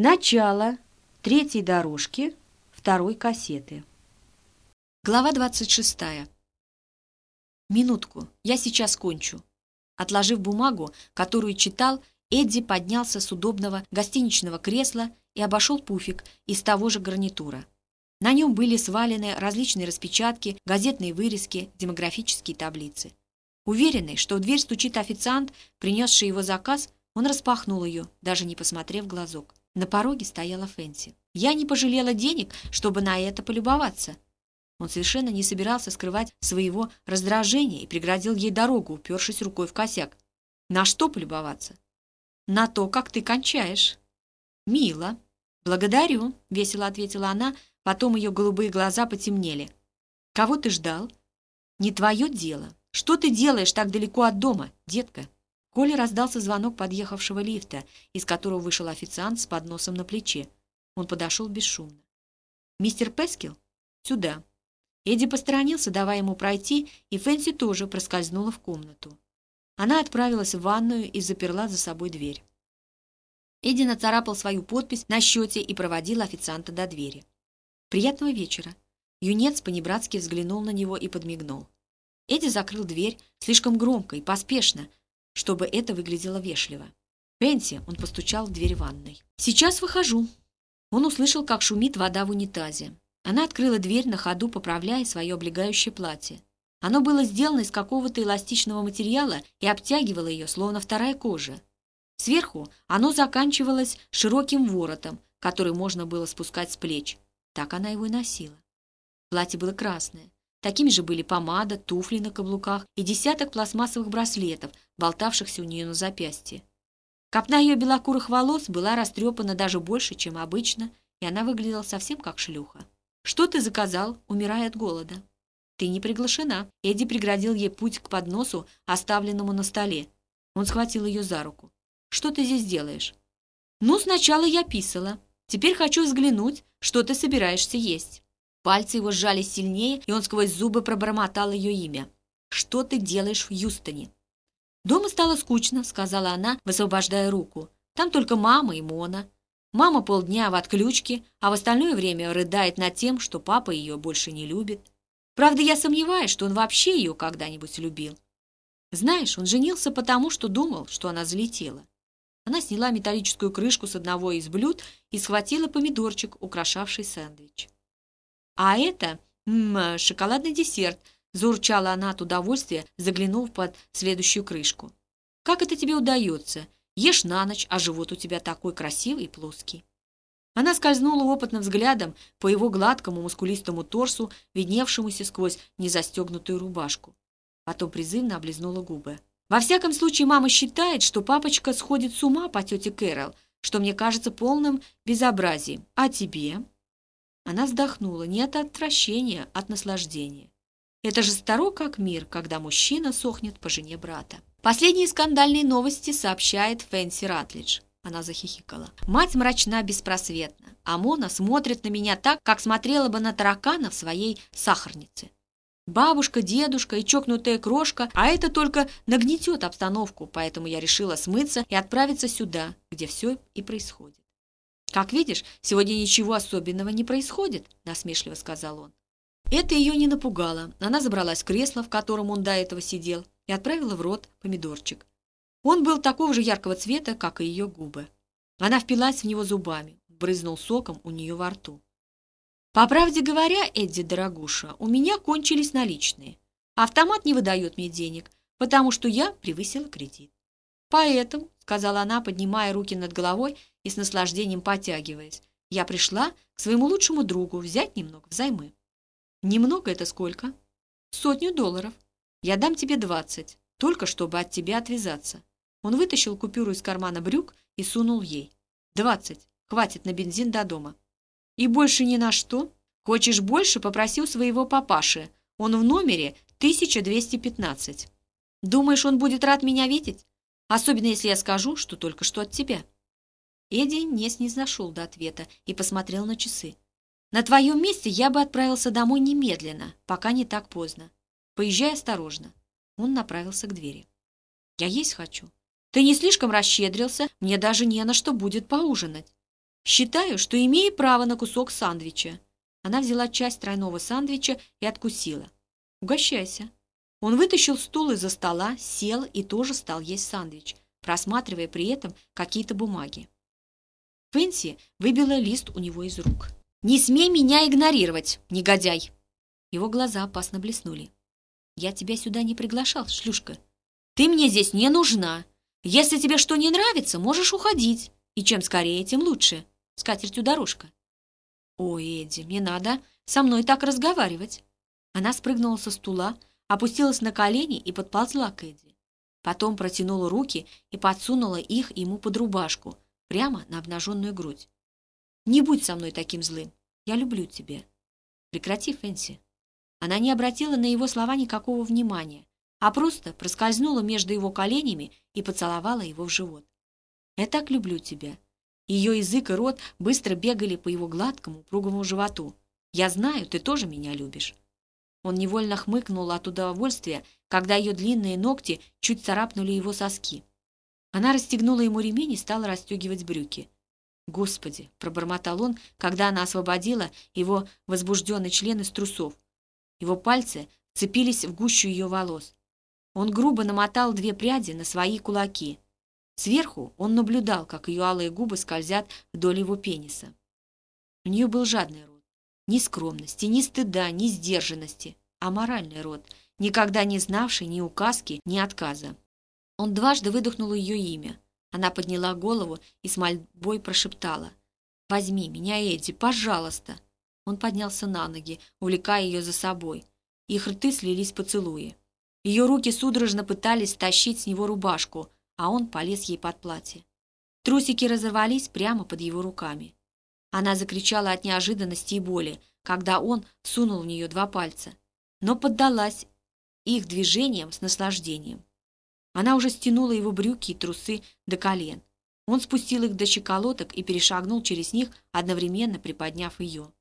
Начало третьей дорожки второй кассеты. Глава 26. Минутку, я сейчас кончу. Отложив бумагу, которую читал, Эдди поднялся с удобного гостиничного кресла и обошел пуфик из того же гарнитура. На нем были свалены различные распечатки, газетные вырезки, демографические таблицы. Уверенный, что в дверь стучит официант, принесший его заказ, он распахнул ее, даже не посмотрев глазок. На пороге стояла Фэнси. Я не пожалела денег, чтобы на это полюбоваться. Он совершенно не собирался скрывать своего раздражения и преградил ей дорогу, упершись рукой в косяк. На что полюбоваться? На то, как ты кончаешь. Мило. Благодарю, весело ответила она, потом ее голубые глаза потемнели. Кого ты ждал? Не твое дело. Что ты делаешь так далеко от дома, детка? Коле раздался звонок подъехавшего лифта, из которого вышел официант с подносом на плече. Он подошел бесшумно. «Мистер Пескил? Сюда». Эдди посторонился, давая ему пройти, и Фэнси тоже проскользнула в комнату. Она отправилась в ванную и заперла за собой дверь. Эдди нацарапал свою подпись на счете и проводил официанта до двери. «Приятного вечера!» Юнец по-небратски взглянул на него и подмигнул. Эдди закрыл дверь слишком громко и поспешно, чтобы это выглядело вежливо. «Пенси!» — он постучал в дверь ванной. «Сейчас выхожу!» Он услышал, как шумит вода в унитазе. Она открыла дверь на ходу, поправляя свое облегающее платье. Оно было сделано из какого-то эластичного материала и обтягивало ее, словно вторая кожа. Сверху оно заканчивалось широким воротом, который можно было спускать с плеч. Так она его и носила. Платье было красное. Такими же были помада, туфли на каблуках и десяток пластмассовых браслетов, болтавшихся у нее на запястье. Копна ее белокурых волос была растрепана даже больше, чем обычно, и она выглядела совсем как шлюха. «Что ты заказал, умирая от голода?» «Ты не приглашена». Эдди преградил ей путь к подносу, оставленному на столе. Он схватил ее за руку. «Что ты здесь делаешь?» «Ну, сначала я писала. Теперь хочу взглянуть, что ты собираешься есть». Пальцы его сжались сильнее, и он сквозь зубы пробормотал ее имя. «Что ты делаешь в Юстоне?» «Дома стало скучно», — сказала она, высвобождая руку. «Там только мама и Мона. Мама полдня в отключке, а в остальное время рыдает над тем, что папа ее больше не любит. Правда, я сомневаюсь, что он вообще ее когда-нибудь любил. Знаешь, он женился потому, что думал, что она залетела. Она сняла металлическую крышку с одного из блюд и схватила помидорчик, украшавший сэндвич. А это м -м, шоколадный десерт — Заурчала она от удовольствия, заглянув под следующую крышку. «Как это тебе удается? Ешь на ночь, а живот у тебя такой красивый и плоский». Она скользнула опытным взглядом по его гладкому мускулистому торсу, видневшемуся сквозь незастегнутую рубашку. Потом призывно облизнула губы. «Во всяком случае, мама считает, что папочка сходит с ума по тете Кэрол, что мне кажется полным безобразием. А тебе?» Она вздохнула не от отвращения, а от наслаждения. Это же старо как мир, когда мужчина сохнет по жене брата. Последние скандальные новости сообщает Фэнси Ратлидж. Она захихикала. Мать мрачна беспросветно, а Мона смотрит на меня так, как смотрела бы на таракана в своей сахарнице. Бабушка, дедушка и чокнутая крошка, а это только нагнетет обстановку, поэтому я решила смыться и отправиться сюда, где все и происходит. «Как видишь, сегодня ничего особенного не происходит», — насмешливо сказал он. Это ее не напугало. Она забралась в кресло, в котором он до этого сидел, и отправила в рот помидорчик. Он был такого же яркого цвета, как и ее губы. Она впилась в него зубами, брызнул соком у нее во рту. «По правде говоря, Эдди, дорогуша, у меня кончились наличные. Автомат не выдает мне денег, потому что я превысила кредит. Поэтому, — сказала она, поднимая руки над головой и с наслаждением потягиваясь, — я пришла к своему лучшему другу взять немного взаймы. Немного это сколько? Сотню долларов. Я дам тебе двадцать, только чтобы от тебя отвязаться. Он вытащил купюру из кармана брюк и сунул ей. Двадцать. Хватит на бензин до дома. И больше ни на что? Хочешь больше, попроси у своего папаши. Он в номере 1215. Думаешь, он будет рад меня видеть? Особенно, если я скажу, что только что от тебя. Эдди не снизошел до ответа и посмотрел на часы. На твоем месте я бы отправился домой немедленно, пока не так поздно. Поезжай осторожно. Он направился к двери. Я есть хочу. Ты не слишком расщедрился, мне даже не на что будет поужинать. Считаю, что имею право на кусок сандвича». Она взяла часть тройного сандвича и откусила. «Угощайся». Он вытащил стул из-за стола, сел и тоже стал есть сандвич, просматривая при этом какие-то бумаги. Фэнси выбила лист у него из рук. «Не смей меня игнорировать, негодяй!» Его глаза опасно блеснули. «Я тебя сюда не приглашал, шлюшка. Ты мне здесь не нужна. Если тебе что не нравится, можешь уходить. И чем скорее, тем лучше. С катертью дорожка». «Ой, Эдди, мне надо со мной так разговаривать». Она спрыгнула со стула, опустилась на колени и подползла к Эдди. Потом протянула руки и подсунула их ему под рубашку, прямо на обнаженную грудь. «Не будь со мной таким злым. Я люблю тебя». «Прекрати, Фэнси». Она не обратила на его слова никакого внимания, а просто проскользнула между его коленями и поцеловала его в живот. «Я так люблю тебя». Ее язык и рот быстро бегали по его гладкому, упругому животу. «Я знаю, ты тоже меня любишь». Он невольно хмыкнул от удовольствия, когда ее длинные ногти чуть царапнули его соски. Она расстегнула ему ремень и стала расстегивать брюки. «Господи!» — пробормотал он, когда она освободила его возбужденный член из трусов. Его пальцы цепились в гущу ее волос. Он грубо намотал две пряди на свои кулаки. Сверху он наблюдал, как ее алые губы скользят вдоль его пениса. У нее был жадный рот. Ни скромности, ни стыда, ни сдержанности, а моральный род, никогда не знавший ни указки, ни отказа. Он дважды выдохнул ее имя. Она подняла голову и с мольбой прошептала. «Возьми меня, Эдди, пожалуйста!» Он поднялся на ноги, увлекая ее за собой. Их рты слились поцелуи. Ее руки судорожно пытались стащить с него рубашку, а он полез ей под платье. Трусики разорвались прямо под его руками. Она закричала от неожиданности и боли, когда он сунул в нее два пальца, но поддалась их движениям с наслаждением. Она уже стянула его брюки и трусы до колен. Он спустил их до щеколоток и перешагнул через них, одновременно приподняв ее.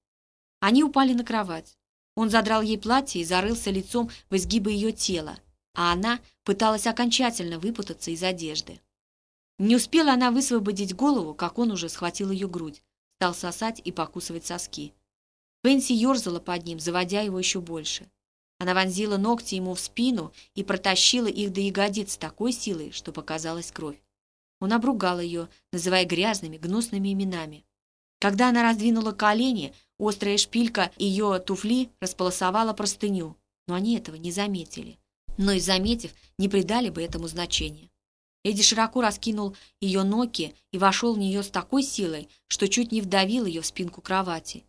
Они упали на кровать. Он задрал ей платье и зарылся лицом в изгибы ее тела, а она пыталась окончательно выпутаться из одежды. Не успела она высвободить голову, как он уже схватил ее грудь, стал сосать и покусывать соски. Пенси ерзала под ним, заводя его еще больше. Она вонзила ногти ему в спину и протащила их до ягодиц с такой силой, что показалась кровь. Он обругал ее, называя грязными, гнусными именами. Когда она раздвинула колени, острая шпилька ее туфли располосовала простыню, но они этого не заметили. Но и заметив, не придали бы этому значения. Эдди широко раскинул ее ноги и вошел в нее с такой силой, что чуть не вдавил ее в спинку кровати.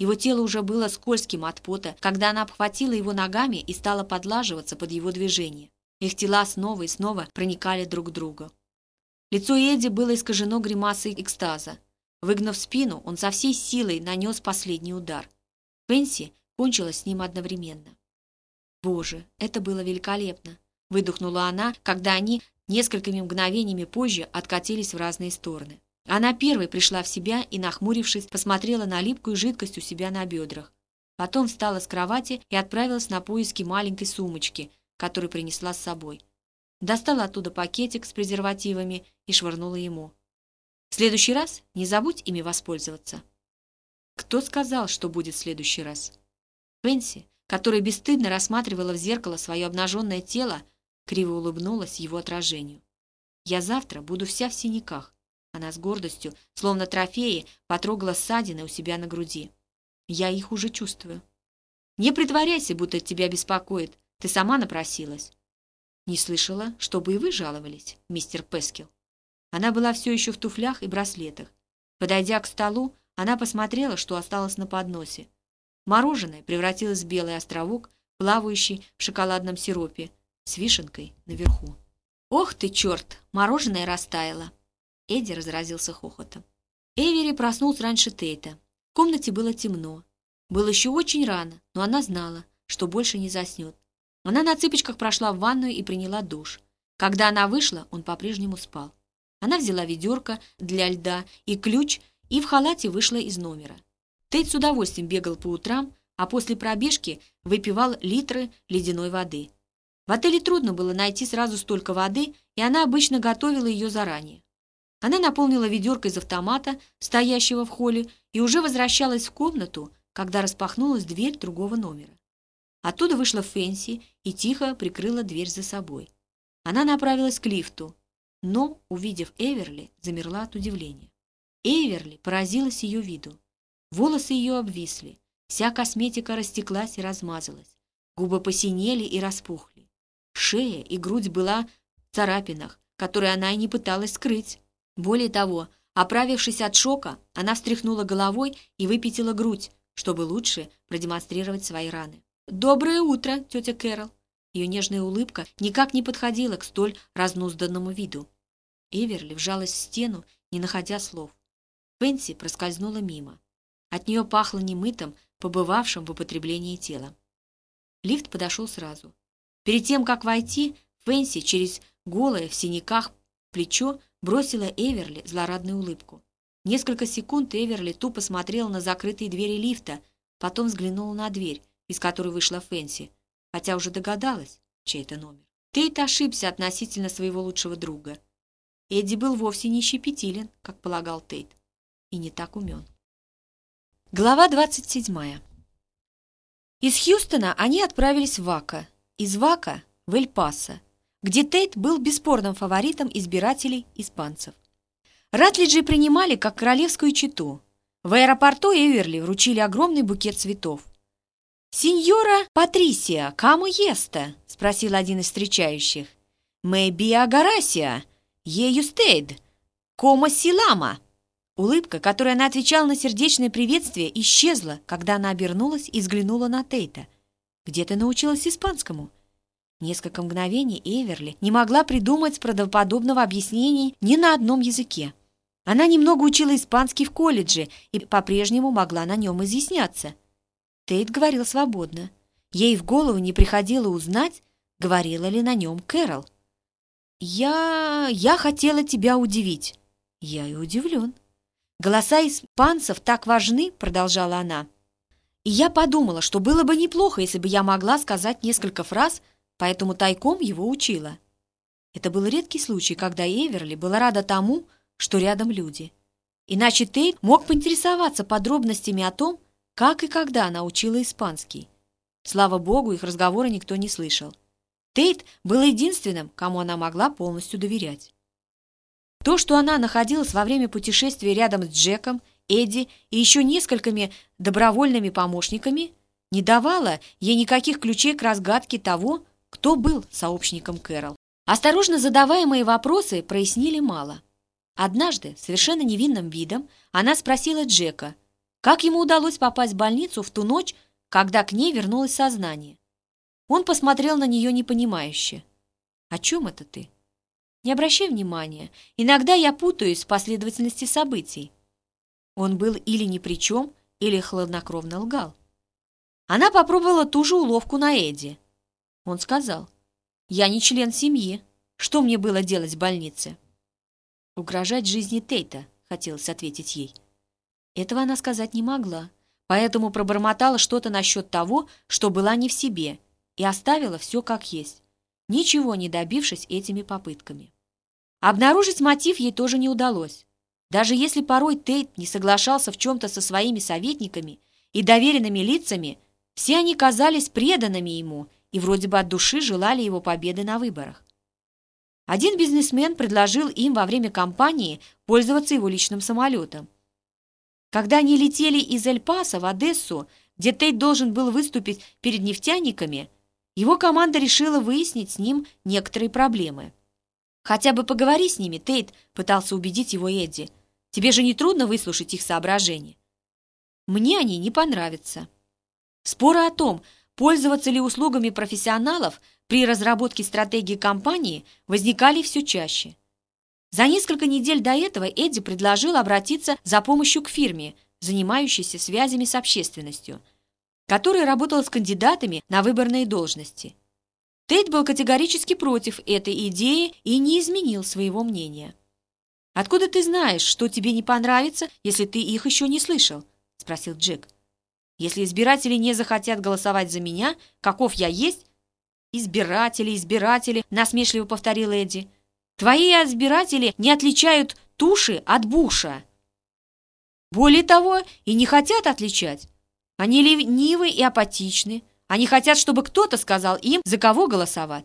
Его тело уже было скользким от пота, когда она обхватила его ногами и стала подлаживаться под его движение. Их тела снова и снова проникали друг в друга. Лицо Эдди было искажено гримасой экстаза. Выгнав спину, он со всей силой нанес последний удар. Пенси кончилась с ним одновременно. «Боже, это было великолепно!» — выдохнула она, когда они несколькими мгновениями позже откатились в разные стороны. Она первой пришла в себя и, нахмурившись, посмотрела на липкую жидкость у себя на бедрах. Потом встала с кровати и отправилась на поиски маленькой сумочки, которую принесла с собой. Достала оттуда пакетик с презервативами и швырнула ему. «В следующий раз не забудь ими воспользоваться». Кто сказал, что будет в следующий раз? Пенси, которая бесстыдно рассматривала в зеркало свое обнаженное тело, криво улыбнулась его отражению. «Я завтра буду вся в синяках. Она с гордостью, словно трофеи, потрогала ссадины у себя на груди. Я их уже чувствую. Не притворяйся, будто тебя беспокоит. Ты сама напросилась. Не слышала, чтобы и вы жаловались, мистер Пескил. Она была все еще в туфлях и браслетах. Подойдя к столу, она посмотрела, что осталось на подносе. Мороженое превратилось в белый островок, плавающий в шоколадном сиропе, с вишенкой наверху. «Ох ты, черт! Мороженое растаяло!» Эдди разразился хохотом. Эвери проснулся раньше Тейта. В комнате было темно. Было еще очень рано, но она знала, что больше не заснет. Она на цыпочках прошла в ванную и приняла душ. Когда она вышла, он по-прежнему спал. Она взяла ведерко для льда и ключ и в халате вышла из номера. Тейт с удовольствием бегал по утрам, а после пробежки выпивал литры ледяной воды. В отеле трудно было найти сразу столько воды, и она обычно готовила ее заранее. Она наполнила ведерко из автомата, стоящего в холле, и уже возвращалась в комнату, когда распахнулась дверь другого номера. Оттуда вышла Фэнси и тихо прикрыла дверь за собой. Она направилась к лифту, но, увидев Эверли, замерла от удивления. Эверли поразилась ее виду. Волосы ее обвисли, вся косметика растеклась и размазалась, губы посинели и распухли. Шея и грудь была в царапинах, которые она и не пыталась скрыть. Более того, оправившись от шока, она встряхнула головой и выпятила грудь, чтобы лучше продемонстрировать свои раны. «Доброе утро, тетя Кэрол!» Ее нежная улыбка никак не подходила к столь разнузданному виду. Эверли вжалась в стену, не находя слов. Фэнси проскользнула мимо. От нее пахло немытым, побывавшим в употреблении телом. Лифт подошел сразу. Перед тем, как войти, Фэнси через голое в синяках плечо бросила Эверли злорадную улыбку. Несколько секунд Эверли тупо смотрела на закрытые двери лифта, потом взглянула на дверь, из которой вышла Фэнси, хотя уже догадалась, чей это номер. Тейт ошибся относительно своего лучшего друга. Эдди был вовсе не щепетилен, как полагал Тейт, и не так умен. Глава 27. Из Хьюстона они отправились в Вака, из Вака в Эль-Пасо, где Тейт был бесспорным фаворитом избирателей испанцев. Ратлиджи принимали как королевскую чету. В аэропорту Эверли вручили огромный букет цветов. «Синьора Патрисия, каму еста?» — спросил один из встречающих. «Мэйби агарасия, ею стейд, кома силама». Улыбка, которой она отвечала на сердечное приветствие, исчезла, когда она обернулась и взглянула на Тейта. «Где ты научилась испанскому?» Несколько мгновений Эверли не могла придумать правдоподобного объяснения ни на одном языке. Она немного учила испанский в колледже и по-прежнему могла на нем изъясняться. Тейт говорил свободно. Ей в голову не приходило узнать, говорила ли на нем Кэрол. «Я... я хотела тебя удивить». «Я и удивлен». «Голоса испанцев так важны», — продолжала она. «И я подумала, что было бы неплохо, если бы я могла сказать несколько фраз, поэтому тайком его учила». Это был редкий случай, когда Эверли была рада тому, что рядом люди. Иначе Тейт мог поинтересоваться подробностями о том, как и когда она учила испанский. Слава богу, их разговора никто не слышал. Тейт был единственным, кому она могла полностью доверять. То, что она находилась во время путешествия рядом с Джеком, Эдди и еще несколькими добровольными помощниками, не давало ей никаких ключей к разгадке того, кто был сообщником Кэрол. Осторожно задаваемые вопросы прояснили мало. Однажды, совершенно невинным видом, она спросила Джека, как ему удалось попасть в больницу в ту ночь, когда к ней вернулось сознание? Он посмотрел на нее непонимающе. «О чем это ты?» «Не обращай внимания. Иногда я путаюсь в последовательности событий». Он был или ни при чем, или хладнокровно лгал. Она попробовала ту же уловку на Эдди. Он сказал, «Я не член семьи. Что мне было делать в больнице?» «Угрожать жизни Тейта», — хотелось ответить ей. Этого она сказать не могла, поэтому пробормотала что-то насчет того, что была не в себе, и оставила все как есть, ничего не добившись этими попытками. Обнаружить мотив ей тоже не удалось. Даже если порой Тейт не соглашался в чем-то со своими советниками и доверенными лицами, все они казались преданными ему и вроде бы от души желали его победы на выборах. Один бизнесмен предложил им во время кампании пользоваться его личным самолетом, когда они летели из Эль-Паса в Одессу, где Тейт должен был выступить перед нефтяниками, его команда решила выяснить с ним некоторые проблемы. «Хотя бы поговори с ними, Тейт», — пытался убедить его Эдди. «Тебе же не трудно выслушать их соображения?» «Мне они не понравятся». Споры о том, пользоваться ли услугами профессионалов при разработке стратегии компании, возникали все чаще. За несколько недель до этого Эдди предложил обратиться за помощью к фирме, занимающейся связями с общественностью, которая работала с кандидатами на выборные должности. Тейт был категорически против этой идеи и не изменил своего мнения. «Откуда ты знаешь, что тебе не понравится, если ты их еще не слышал?» — спросил Джек. «Если избиратели не захотят голосовать за меня, каков я есть?» «Избиратели, избиратели!» — насмешливо повторил Эдди. Твои избиратели не отличают туши от Буша. Более того, и не хотят отличать. Они ленивы и апатичны. Они хотят, чтобы кто-то сказал им, за кого голосовать.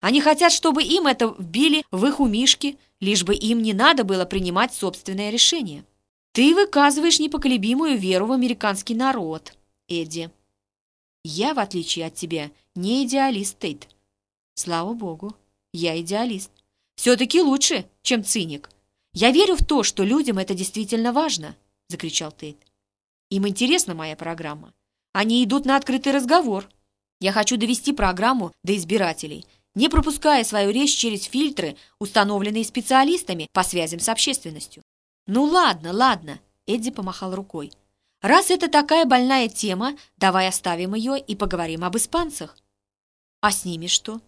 Они хотят, чтобы им это вбили в их умишки, лишь бы им не надо было принимать собственное решение. Ты выказываешь непоколебимую веру в американский народ, Эдди. Я, в отличие от тебя, не идеалист, Тейт. Слава богу, я идеалист. Все-таки лучше, чем циник. Я верю в то, что людям это действительно важно, закричал Тейт. Им интересна моя программа. Они идут на открытый разговор. Я хочу довести программу до избирателей, не пропуская свою речь через фильтры, установленные специалистами по связям с общественностью. «Ну ладно, ладно», — Эдди помахал рукой. «Раз это такая больная тема, давай оставим ее и поговорим об испанцах». «А с ними что?»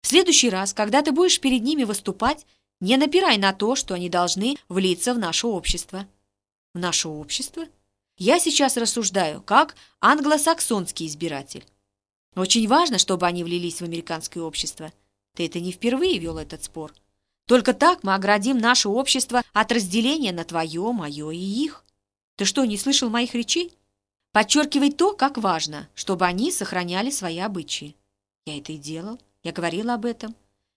«В следующий раз, когда ты будешь перед ними выступать, не напирай на то, что они должны влиться в наше общество». «В наше общество?» «Я сейчас рассуждаю, как англосаксонский избиратель. Очень важно, чтобы они влились в американское общество. Ты это не впервые вел этот спор. Только так мы оградим наше общество от разделения на твое, мое и их. Ты что, не слышал моих речей? Подчеркивай то, как важно, чтобы они сохраняли свои обычаи. Я это и делал. Я говорил об этом.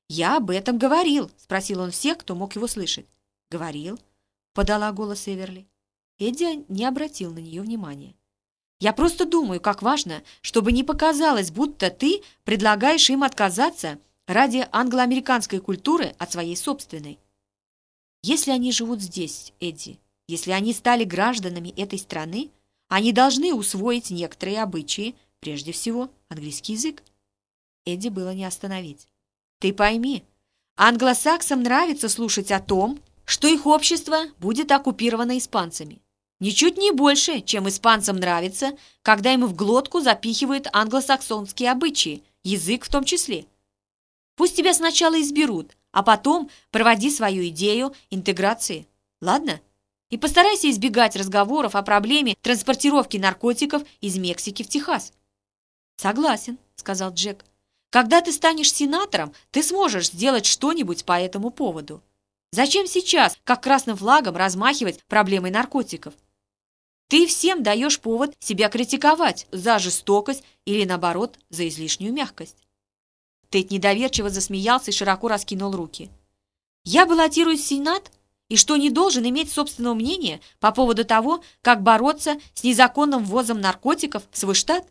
Я об этом говорил, спросил он всех, кто мог его слышать. Говорил, подала голос Эверли. Эдди не обратил на нее внимания. Я просто думаю, как важно, чтобы не показалось, будто ты предлагаешь им отказаться ради англоамериканской культуры от своей собственной. Если они живут здесь, Эдди, если они стали гражданами этой страны, они должны усвоить некоторые обычаи, прежде всего английский язык. Эдди было не остановить. Ты пойми, англосаксам нравится слушать о том, что их общество будет оккупировано испанцами. Ничуть не больше, чем испанцам нравится, когда им в глотку запихивают англосаксонские обычаи, язык в том числе. Пусть тебя сначала изберут, а потом проводи свою идею интеграции. Ладно? И постарайся избегать разговоров о проблеме транспортировки наркотиков из Мексики в Техас. Согласен, сказал Джек. Когда ты станешь сенатором, ты сможешь сделать что-нибудь по этому поводу. Зачем сейчас, как красным флагом, размахивать проблемой наркотиков? Ты всем даешь повод себя критиковать за жестокость или, наоборот, за излишнюю мягкость. Тед недоверчиво засмеялся и широко раскинул руки. «Я баллотируюсь в Сенат, и что не должен иметь собственного мнения по поводу того, как бороться с незаконным ввозом наркотиков в свой штат?»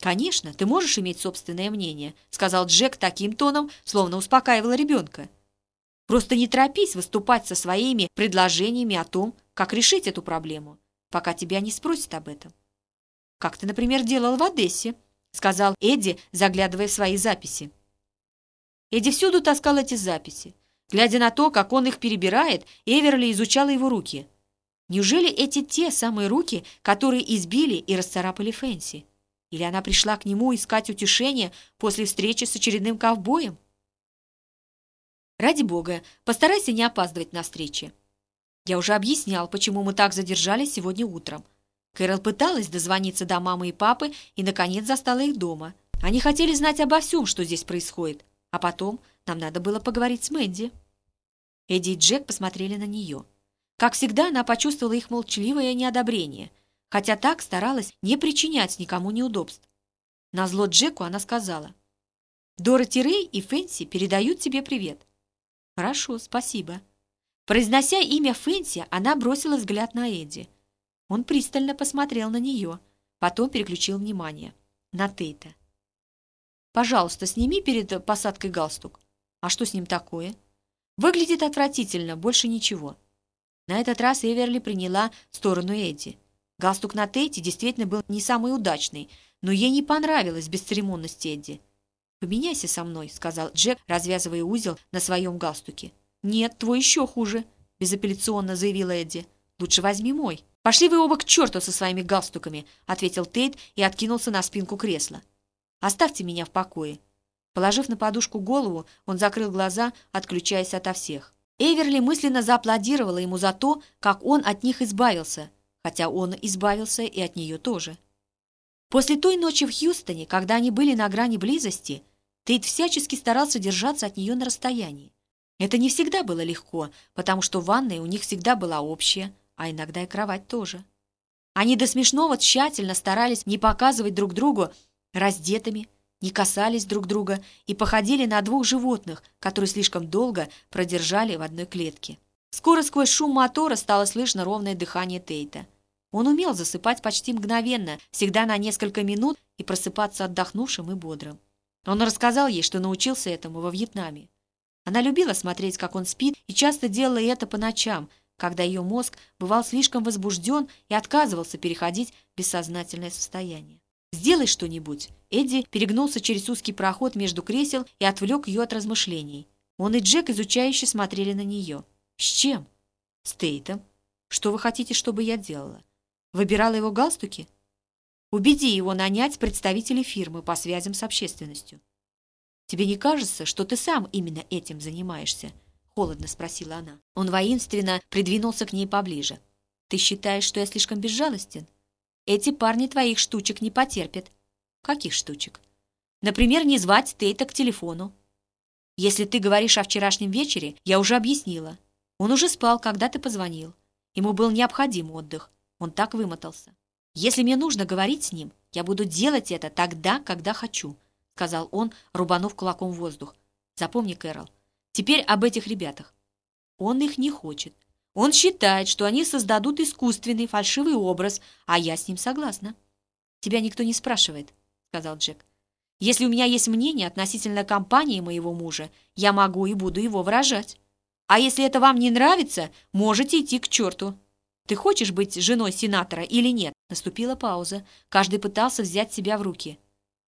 «Конечно, ты можешь иметь собственное мнение», сказал Джек таким тоном, словно успокаивал ребенка. «Просто не торопись выступать со своими предложениями о том, как решить эту проблему, пока тебя не спросят об этом. Как ты, например, делал в Одессе, — сказал Эдди, заглядывая в свои записи. Эдди всюду таскал эти записи. Глядя на то, как он их перебирает, Эверли изучала его руки. Неужели эти те самые руки, которые избили и расцарапали Фэнси? Или она пришла к нему искать утешения после встречи с очередным ковбоем? Ради бога, постарайся не опаздывать на встрече. Я уже объяснял, почему мы так задержались сегодня утром. Кэрол пыталась дозвониться до мамы и папы и, наконец, застала их дома. Они хотели знать обо всем, что здесь происходит. А потом нам надо было поговорить с Мэнди. Эдди и Джек посмотрели на нее. Как всегда, она почувствовала их молчаливое неодобрение, хотя так старалась не причинять никому неудобств. Назло Джеку она сказала, «Дороти Рэй и Фэнси передают тебе привет». «Хорошо, спасибо». Произнося имя Фэнси, она бросила взгляд на Эдди – он пристально посмотрел на нее, потом переключил внимание на Тейта. «Пожалуйста, сними перед посадкой галстук. А что с ним такое?» «Выглядит отвратительно, больше ничего». На этот раз Эверли приняла сторону Эдди. Галстук на Тейте действительно был не самый удачный, но ей не понравилась бесцеремонность Эдди. «Поменяйся со мной», — сказал Джек, развязывая узел на своем галстуке. «Нет, твой еще хуже», — безапелляционно заявила Эдди. «Лучше возьми мой». «Пошли вы оба к черту со своими галстуками», — ответил Тейт и откинулся на спинку кресла. «Оставьте меня в покое». Положив на подушку голову, он закрыл глаза, отключаясь ото всех. Эверли мысленно зааплодировала ему за то, как он от них избавился, хотя он избавился и от нее тоже. После той ночи в Хьюстоне, когда они были на грани близости, Тейт всячески старался держаться от нее на расстоянии. Это не всегда было легко, потому что ванная у них всегда была общая, а иногда и кровать тоже. Они до смешного тщательно старались не показывать друг другу раздетыми, не касались друг друга и походили на двух животных, которые слишком долго продержали в одной клетке. Скоро сквозь шум мотора стало слышно ровное дыхание Тейта. Он умел засыпать почти мгновенно, всегда на несколько минут, и просыпаться отдохнувшим и бодрым. Он рассказал ей, что научился этому во Вьетнаме. Она любила смотреть, как он спит, и часто делала это по ночам, когда ее мозг бывал слишком возбужден и отказывался переходить в бессознательное состояние. «Сделай что-нибудь!» Эдди перегнулся через узкий проход между кресел и отвлек ее от размышлений. Он и Джек изучающе смотрели на нее. «С чем?» «С Тейтом. Что вы хотите, чтобы я делала? Выбирала его галстуки?» «Убеди его нанять представителей фирмы по связям с общественностью». «Тебе не кажется, что ты сам именно этим занимаешься?» — холодно спросила она. Он воинственно придвинулся к ней поближе. «Ты считаешь, что я слишком безжалостен? Эти парни твоих штучек не потерпят». «Каких штучек?» «Например, не звать Тейта к телефону». «Если ты говоришь о вчерашнем вечере, я уже объяснила. Он уже спал, когда ты позвонил. Ему был необходим отдых. Он так вымотался. Если мне нужно говорить с ним, я буду делать это тогда, когда хочу», — сказал он, рубанув кулаком в воздух. «Запомни, Кэрол, Теперь об этих ребятах. Он их не хочет. Он считает, что они создадут искусственный фальшивый образ, а я с ним согласна. «Тебя никто не спрашивает», — сказал Джек. «Если у меня есть мнение относительно компании моего мужа, я могу и буду его выражать. А если это вам не нравится, можете идти к черту. Ты хочешь быть женой сенатора или нет?» Наступила пауза. Каждый пытался взять себя в руки.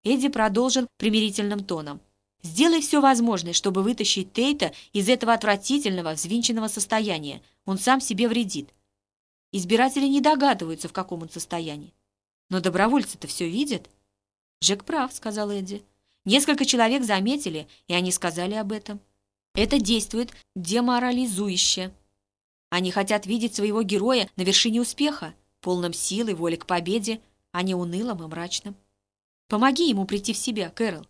Эдди продолжил примирительным тоном. Сделай все возможное, чтобы вытащить Тейта из этого отвратительного, взвинченного состояния. Он сам себе вредит. Избиратели не догадываются, в каком он состоянии. Но добровольцы-то все видят. Джек прав, сказал Эдди. Несколько человек заметили, и они сказали об этом. Это действует деморализующе. Они хотят видеть своего героя на вершине успеха, полном силы, воли к победе, а не унылым и мрачным. Помоги ему прийти в себя, Кэрол.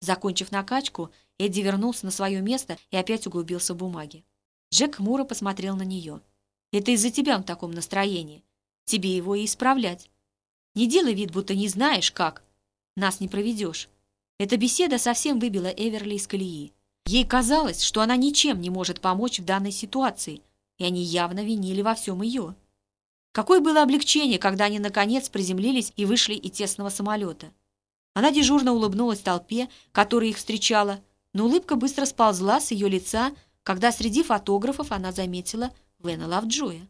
Закончив накачку, Эдди вернулся на свое место и опять углубился в бумаги. Джек хмуро посмотрел на нее. «Это из-за тебя в таком настроении. Тебе его и исправлять. Не делай вид, будто не знаешь, как. Нас не проведешь». Эта беседа совсем выбила Эверли из колеи. Ей казалось, что она ничем не может помочь в данной ситуации, и они явно винили во всем ее. Какое было облегчение, когда они, наконец, приземлились и вышли из тесного самолета. Она дежурно улыбнулась толпе, которая их встречала, но улыбка быстро сползла с ее лица, когда среди фотографов она заметила Вена Лавджоя.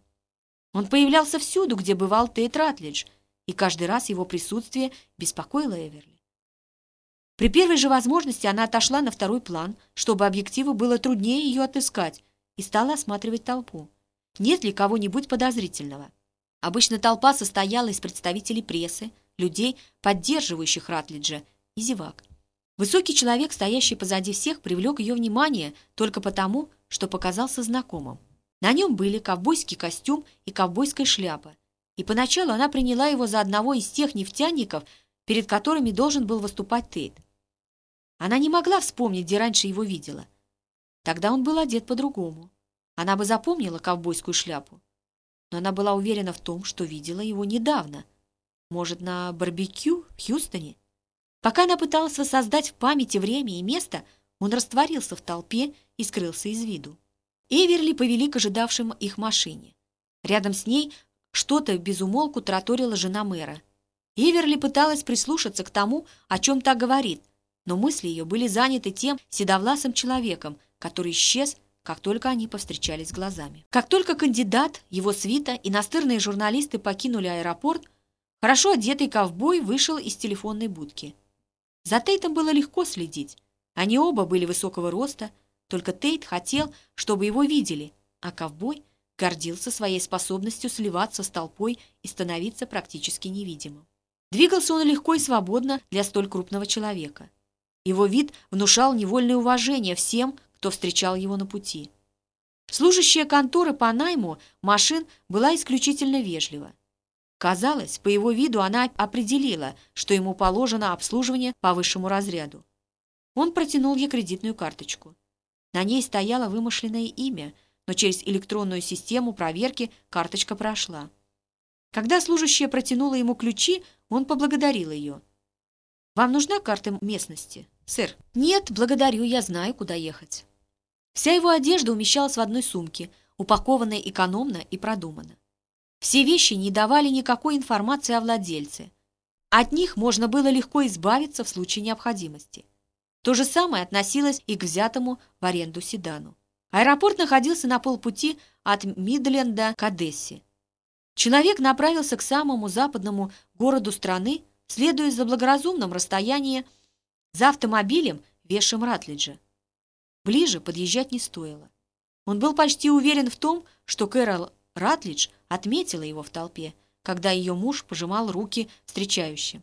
Он появлялся всюду, где бывал Тейт Ратлидж, и каждый раз его присутствие беспокоило Эверли. При первой же возможности она отошла на второй план, чтобы объективу было труднее ее отыскать, и стала осматривать толпу. Нет ли кого-нибудь подозрительного? Обычно толпа состояла из представителей прессы, людей, поддерживающих Ратлиджа, и зевак. Высокий человек, стоящий позади всех, привлек ее внимание только потому, что показался знакомым. На нем были ковбойский костюм и ковбойская шляпа, и поначалу она приняла его за одного из тех нефтяников, перед которыми должен был выступать Тейт. Она не могла вспомнить, где раньше его видела. Тогда он был одет по-другому. Она бы запомнила ковбойскую шляпу. Но она была уверена в том, что видела его недавно — может, на барбекю в Хьюстоне? Пока она пыталась воссоздать в памяти время и место, он растворился в толпе и скрылся из виду. Эверли повели к ожидавшим их машине. Рядом с ней что-то безумолку траторила жена мэра. Эверли пыталась прислушаться к тому, о чем та говорит, но мысли ее были заняты тем седовласым человеком, который исчез, как только они повстречались глазами. Как только кандидат, его свита и настырные журналисты покинули аэропорт, Хорошо одетый ковбой вышел из телефонной будки. За Тейтом было легко следить. Они оба были высокого роста, только Тейт хотел, чтобы его видели, а ковбой гордился своей способностью сливаться с толпой и становиться практически невидимым. Двигался он легко и свободно для столь крупного человека. Его вид внушал невольное уважение всем, кто встречал его на пути. Служащая конторы по найму машин была исключительно вежлива. Казалось, по его виду она определила, что ему положено обслуживание по высшему разряду. Он протянул ей кредитную карточку. На ней стояло вымышленное имя, но через электронную систему проверки карточка прошла. Когда служащая протянула ему ключи, он поблагодарил ее. «Вам нужна карта местности, сэр?» «Нет, благодарю, я знаю, куда ехать». Вся его одежда умещалась в одной сумке, упакованная экономно и продуманно. Все вещи не давали никакой информации о владельце. От них можно было легко избавиться в случае необходимости. То же самое относилось и к взятому в аренду седану. Аэропорт находился на полпути от Мидленда к Одессе. Человек направился к самому западному городу страны, следуя за благоразумным расстоянием за автомобилем Вешем Ратлиджа. Ближе подъезжать не стоило. Он был почти уверен в том, что Кэрол Ратлидж отметила его в толпе, когда ее муж пожимал руки встречающим.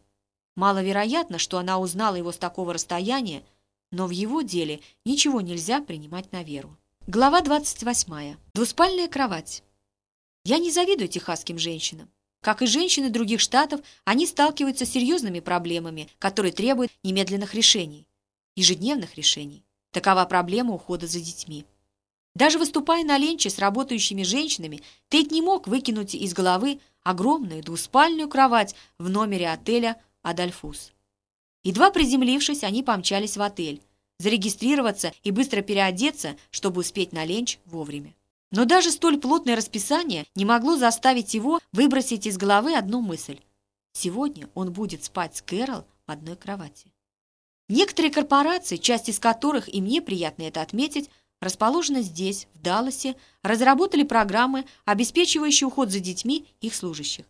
Маловероятно, что она узнала его с такого расстояния, но в его деле ничего нельзя принимать на веру. Глава 28. Двуспальная кровать. Я не завидую техасским женщинам. Как и женщины других штатов, они сталкиваются с серьезными проблемами, которые требуют немедленных решений, ежедневных решений. Такова проблема ухода за детьми. Даже выступая на ленче с работающими женщинами, Тейт не мог выкинуть из головы огромную двуспальную кровать в номере отеля «Адольфус». Едва приземлившись, они помчались в отель, зарегистрироваться и быстро переодеться, чтобы успеть на ленч вовремя. Но даже столь плотное расписание не могло заставить его выбросить из головы одну мысль. Сегодня он будет спать с Кэрол в одной кровати. Некоторые корпорации, часть из которых, и мне приятно это отметить, расположены здесь, в Далласе, разработали программы, обеспечивающие уход за детьми их служащих.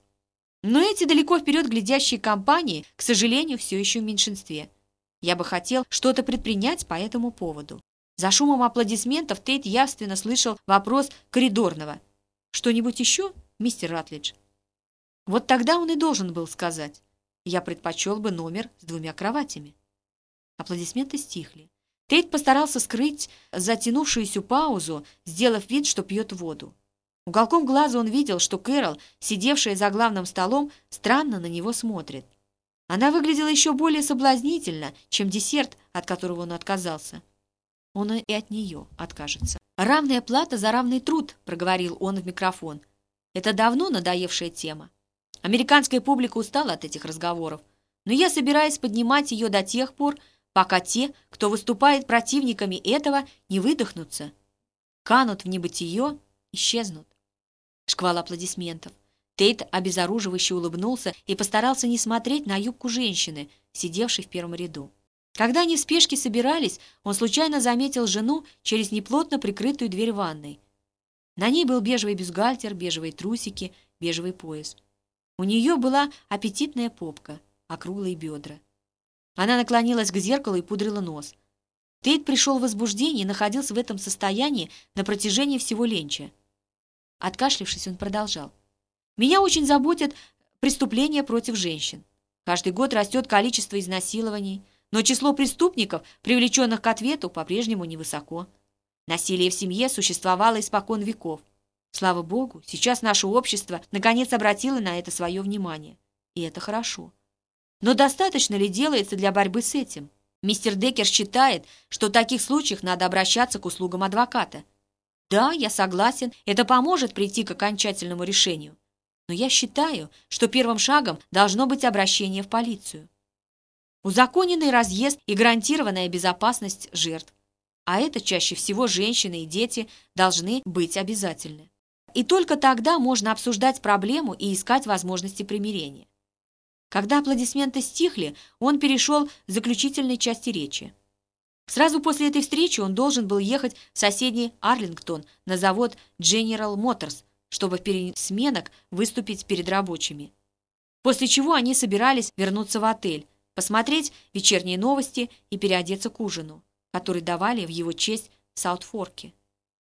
Но эти далеко вперед глядящие компании, к сожалению, все еще в меньшинстве. Я бы хотел что-то предпринять по этому поводу. За шумом аплодисментов Тейт явственно слышал вопрос коридорного. «Что-нибудь еще, мистер Ратлидж?» Вот тогда он и должен был сказать. Я предпочел бы номер с двумя кроватями. Аплодисменты стихли. Тейт постарался скрыть затянувшуюся паузу, сделав вид, что пьет воду. Уголком глаза он видел, что Кэрол, сидевшая за главным столом, странно на него смотрит. Она выглядела еще более соблазнительно, чем десерт, от которого он отказался. Он и от нее откажется. «Равная плата за равный труд», — проговорил он в микрофон. «Это давно надоевшая тема. Американская публика устала от этих разговоров, но я собираюсь поднимать ее до тех пор, пока те, кто выступает противниками этого, не выдохнутся, канут в небытие, исчезнут. Шквал аплодисментов. Тейт обезоруживающе улыбнулся и постарался не смотреть на юбку женщины, сидевшей в первом ряду. Когда они в спешке собирались, он случайно заметил жену через неплотно прикрытую дверь ванной. На ней был бежевый бюстгальтер, бежевые трусики, бежевый пояс. У нее была аппетитная попка, округлые бедра. Она наклонилась к зеркалу и пудрила нос. Тейт пришел в возбуждение и находился в этом состоянии на протяжении всего ленча. Откашлившись, он продолжал. «Меня очень заботят преступления против женщин. Каждый год растет количество изнасилований, но число преступников, привлеченных к ответу, по-прежнему невысоко. Насилие в семье существовало испокон веков. Слава Богу, сейчас наше общество наконец обратило на это свое внимание. И это хорошо. Но достаточно ли делается для борьбы с этим? Мистер Деккер считает, что в таких случаях надо обращаться к услугам адвоката. Да, я согласен, это поможет прийти к окончательному решению. Но я считаю, что первым шагом должно быть обращение в полицию. Узаконенный разъезд и гарантированная безопасность жертв. А это чаще всего женщины и дети должны быть обязательны. И только тогда можно обсуждать проблему и искать возможности примирения. Когда аплодисменты стихли, он перешел к заключительной части речи. Сразу после этой встречи он должен был ехать в соседний Арлингтон на завод General Motors, чтобы в пересменок выступить перед рабочими. После чего они собирались вернуться в отель, посмотреть вечерние новости и переодеться к ужину, который давали в его честь в Саутфорке.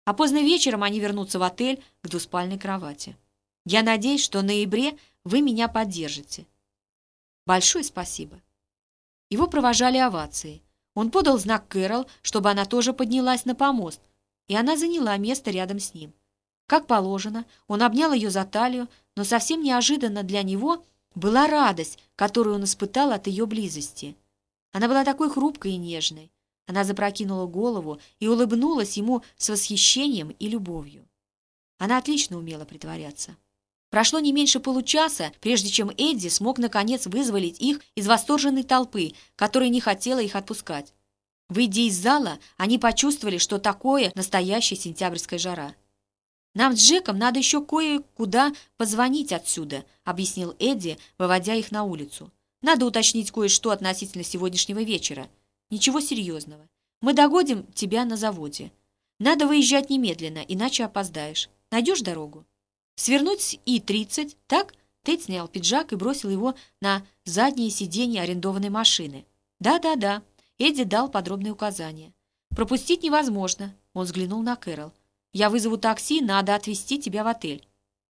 А поздно вечером они вернутся в отель к двуспальной кровати. Я надеюсь, что в ноябре вы меня поддержите. Большое спасибо. Его провожали овации. Он подал знак Кэрол, чтобы она тоже поднялась на помост, и она заняла место рядом с ним. Как положено, он обнял ее за талию, но совсем неожиданно для него была радость, которую он испытал от ее близости. Она была такой хрупкой и нежной. Она запрокинула голову и улыбнулась ему с восхищением и любовью. Она отлично умела притворяться. Прошло не меньше получаса, прежде чем Эдди смог наконец вызволить их из восторженной толпы, которая не хотела их отпускать. Выйдя из зала, они почувствовали, что такое настоящая сентябрьская жара. «Нам с Джеком надо еще кое-куда позвонить отсюда», объяснил Эдди, выводя их на улицу. «Надо уточнить кое-что относительно сегодняшнего вечера. Ничего серьезного. Мы догодим тебя на заводе. Надо выезжать немедленно, иначе опоздаешь. Найдешь дорогу?» Свернуть с И-30, так? Тед снял пиджак и бросил его на заднее сиденье арендованной машины. «Да-да-да», Эдди дал подробные указания. «Пропустить невозможно», — он взглянул на Кэрол. «Я вызову такси, надо отвезти тебя в отель».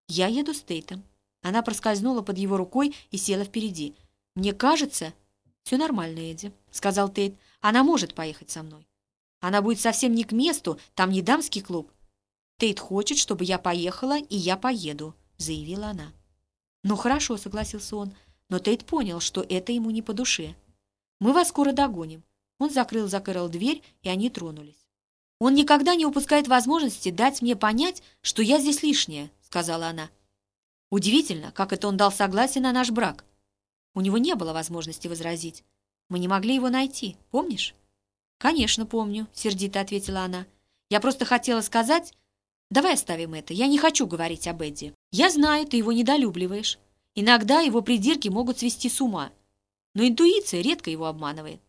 «Я еду с Тейтом». Она проскользнула под его рукой и села впереди. «Мне кажется...» «Все нормально, Эдди», — сказал Тейт. «Она может поехать со мной». «Она будет совсем не к месту, там не дамский клуб. Тейт хочет, чтобы я поехала, и я поеду», — заявила она. «Ну хорошо», — согласился он, но Тейт понял, что это ему не по душе. «Мы вас скоро догоним». Он закрыл за Кэрол дверь, и они тронулись. «Он никогда не упускает возможности дать мне понять, что я здесь лишняя», — сказала она. «Удивительно, как это он дал согласие на наш брак. У него не было возможности возразить. Мы не могли его найти, помнишь?» «Конечно, помню», — сердито ответила она. «Я просто хотела сказать, Давай оставим это. Я не хочу говорить об Эдди. Я знаю, ты его недолюбливаешь. Иногда его придирки могут свести с ума. Но интуиция редко его обманывает.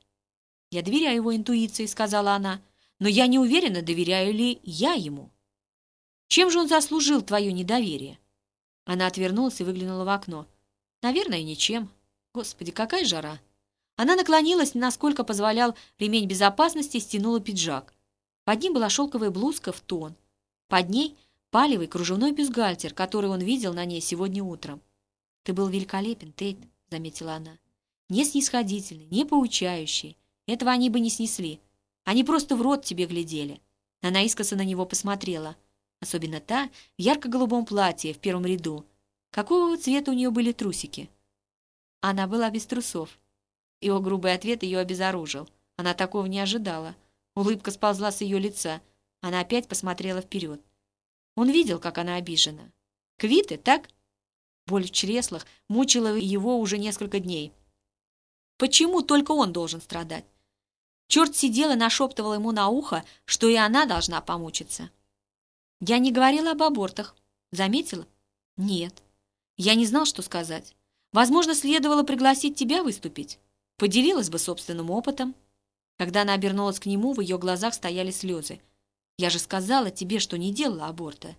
«Я доверяю его интуиции», — сказала она, «но я не уверена, доверяю ли я ему». «Чем же он заслужил твое недоверие?» Она отвернулась и выглянула в окно. «Наверное, ничем. Господи, какая жара!» Она наклонилась, насколько позволял ремень безопасности, стянула пиджак. Под ним была шелковая блузка в тон — под ней палевый кружевной бюстгальтер, который он видел на ней сегодня утром. «Ты был великолепен, Тейт», — заметила она. «Не снисходительный, не поучающий. Этого они бы не снесли. Они просто в рот тебе глядели». Она искоса на него посмотрела. Особенно та в ярко-голубом платье в первом ряду. Какого цвета у нее были трусики? Она была без трусов. Его грубый ответ ее обезоружил. Она такого не ожидала. Улыбка сползла с ее лица — она опять посмотрела вперед. Он видел, как она обижена. «Квиты, так?» Боль в чреслах мучила его уже несколько дней. Почему только он должен страдать? Черт сидел и нашептывал ему на ухо, что и она должна помучиться. «Я не говорила об абортах. Заметила?» «Нет. Я не знал, что сказать. Возможно, следовало пригласить тебя выступить. Поделилась бы собственным опытом». Когда она обернулась к нему, в ее глазах стояли слезы. Я же сказала тебе, что не делала аборта.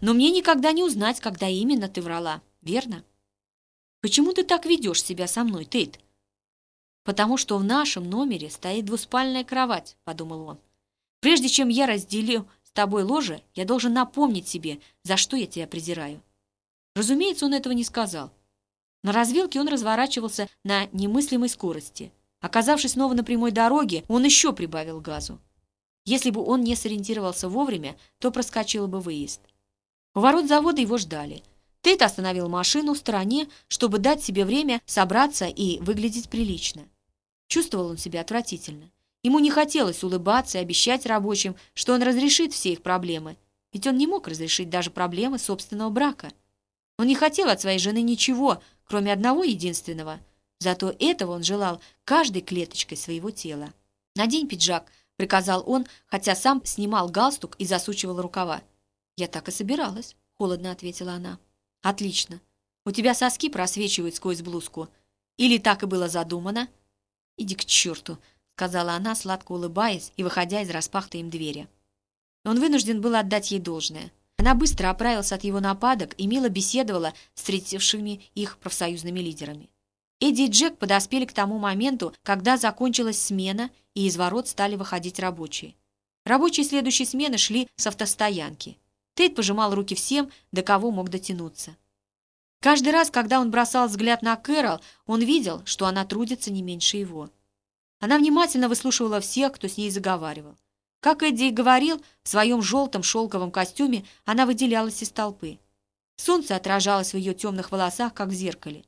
Но мне никогда не узнать, когда именно ты врала, верно? Почему ты так ведешь себя со мной, Тейт? Потому что в нашем номере стоит двуспальная кровать, подумал он. Прежде чем я разделю с тобой ложе, я должен напомнить себе, за что я тебя презираю. Разумеется, он этого не сказал. На развилке он разворачивался на немыслимой скорости. Оказавшись снова на прямой дороге, он еще прибавил газу. Если бы он не сориентировался вовремя, то проскочил бы выезд. У ворот завода его ждали. Тейт остановил машину в стороне, чтобы дать себе время собраться и выглядеть прилично. Чувствовал он себя отвратительно. Ему не хотелось улыбаться и обещать рабочим, что он разрешит все их проблемы, ведь он не мог разрешить даже проблемы собственного брака. Он не хотел от своей жены ничего, кроме одного единственного. Зато этого он желал каждой клеточкой своего тела. Надень пиджак, — приказал он, хотя сам снимал галстук и засучивал рукава. «Я так и собиралась», — холодно ответила она. «Отлично. У тебя соски просвечивают сквозь блузку. Или так и было задумано?» «Иди к черту», — сказала она, сладко улыбаясь и выходя из распахтой им двери. Он вынужден был отдать ей должное. Она быстро оправилась от его нападок и мило беседовала с встретившими их профсоюзными лидерами. Эдди и Джек подоспели к тому моменту, когда закончилась смена, и из ворот стали выходить рабочие. Рабочие следующей смены шли с автостоянки. Тейт пожимал руки всем, до кого мог дотянуться. Каждый раз, когда он бросал взгляд на Кэрол, он видел, что она трудится не меньше его. Она внимательно выслушивала всех, кто с ней заговаривал. Как Эдди и говорил, в своем желтом шелковом костюме она выделялась из толпы. Солнце отражалось в ее темных волосах, как в зеркале.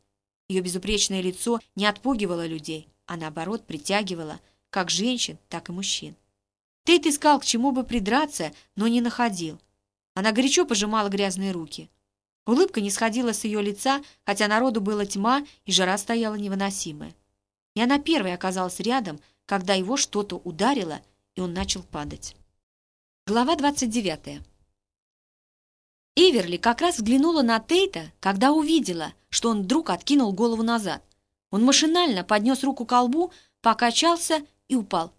Ее безупречное лицо не отпугивало людей, а наоборот притягивало, как женщин, так и мужчин. Тейт искал, к чему бы придраться, но не находил. Она горячо пожимала грязные руки. Улыбка не сходила с ее лица, хотя народу была тьма и жара стояла невыносимая. И она первой оказалась рядом, когда его что-то ударило, и он начал падать. Глава 29. Эверли как раз взглянула на Тейта, когда увидела, что он вдруг откинул голову назад. Он машинально поднес руку к колбу, покачался и упал.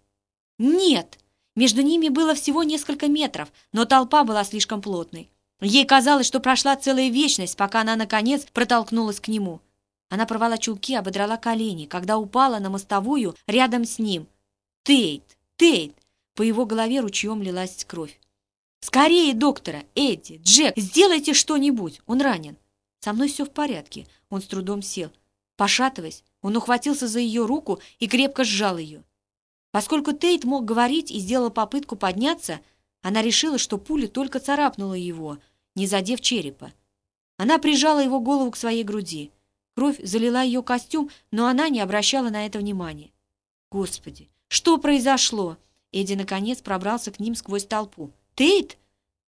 «Нет!» Между ними было всего несколько метров, но толпа была слишком плотной. Ей казалось, что прошла целая вечность, пока она, наконец, протолкнулась к нему. Она порвала чулки, ободрала колени, когда упала на мостовую рядом с ним. «Тейт! Тейт!» По его голове ручьем лилась кровь. «Скорее, доктора! Эдди! Джек! Сделайте что-нибудь! Он ранен!» «Со мной все в порядке!» Он с трудом сел. Пошатываясь, он ухватился за ее руку и крепко сжал ее. Поскольку Тейт мог говорить и сделал попытку подняться, она решила, что пуля только царапнула его, не задев черепа. Она прижала его голову к своей груди. Кровь залила ее костюм, но она не обращала на это внимания. «Господи, что произошло?» Эдди, наконец, пробрался к ним сквозь толпу. «Тейт?»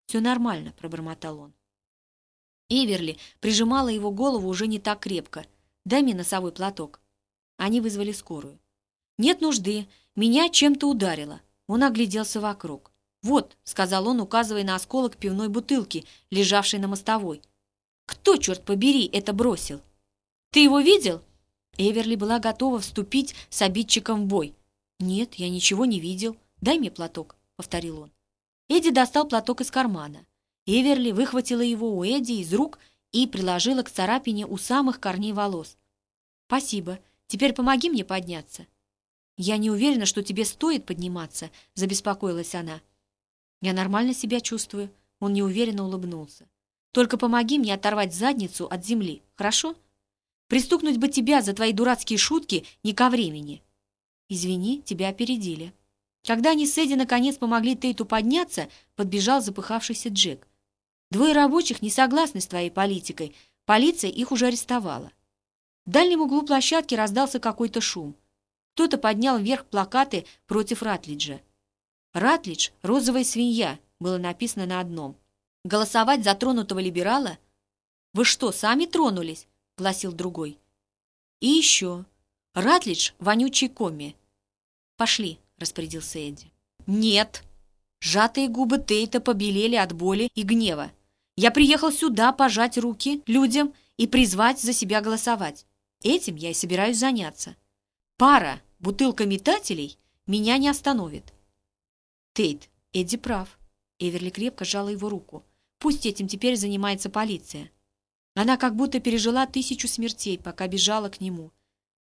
«Все нормально», — пробормотал он. Эверли прижимала его голову уже не так крепко. «Дай мне носовой платок». Они вызвали скорую. «Нет нужды. Меня чем-то ударило». Он огляделся вокруг. «Вот», — сказал он, указывая на осколок пивной бутылки, лежавшей на мостовой. «Кто, черт побери, это бросил?» «Ты его видел?» Эверли была готова вступить с обидчиком в бой. «Нет, я ничего не видел. Дай мне платок», — повторил он. Эдди достал платок из кармана. Эверли выхватила его у Эдди из рук и приложила к царапине у самых корней волос. «Спасибо. Теперь помоги мне подняться». «Я не уверена, что тебе стоит подниматься», — забеспокоилась она. «Я нормально себя чувствую», — он неуверенно улыбнулся. «Только помоги мне оторвать задницу от земли, хорошо? Пристукнуть бы тебя за твои дурацкие шутки не ко времени». «Извини, тебя опередили». Когда они с Эдди наконец помогли Тейту подняться, подбежал запыхавшийся Джек. «Двое рабочих не согласны с твоей политикой. Полиция их уже арестовала». В дальнем углу площадки раздался какой-то шум. Кто-то поднял вверх плакаты против Ратлиджа. «Ратлидж — розовая свинья», было написано на одном. «Голосовать за тронутого либерала?» «Вы что, сами тронулись?» — гласил другой. «И еще. Ратлидж — вонючий коми». «Пошли», — распорядился Эдди. «Нет!» Сжатые губы Тейта побелели от боли и гнева. «Я приехал сюда пожать руки людям и призвать за себя голосовать. Этим я и собираюсь заняться. Пара, бутылка метателей меня не остановит. Тейт, Эдди прав. Эверли крепко сжала его руку. Пусть этим теперь занимается полиция. Она как будто пережила тысячу смертей, пока бежала к нему.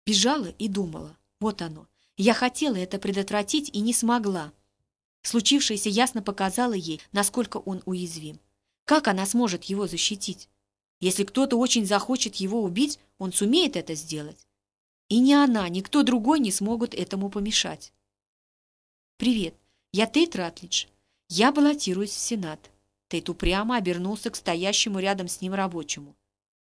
Бежала и думала. Вот оно. Я хотела это предотвратить и не смогла. Случившееся ясно показало ей, насколько он уязвим. Как она сможет его защитить? Если кто-то очень захочет его убить, он сумеет это сделать. И ни она, ни кто другой не смогут этому помешать. «Привет, я Тейт Ратлидж. Я баллотируюсь в Сенат». Тейт упрямо обернулся к стоящему рядом с ним рабочему.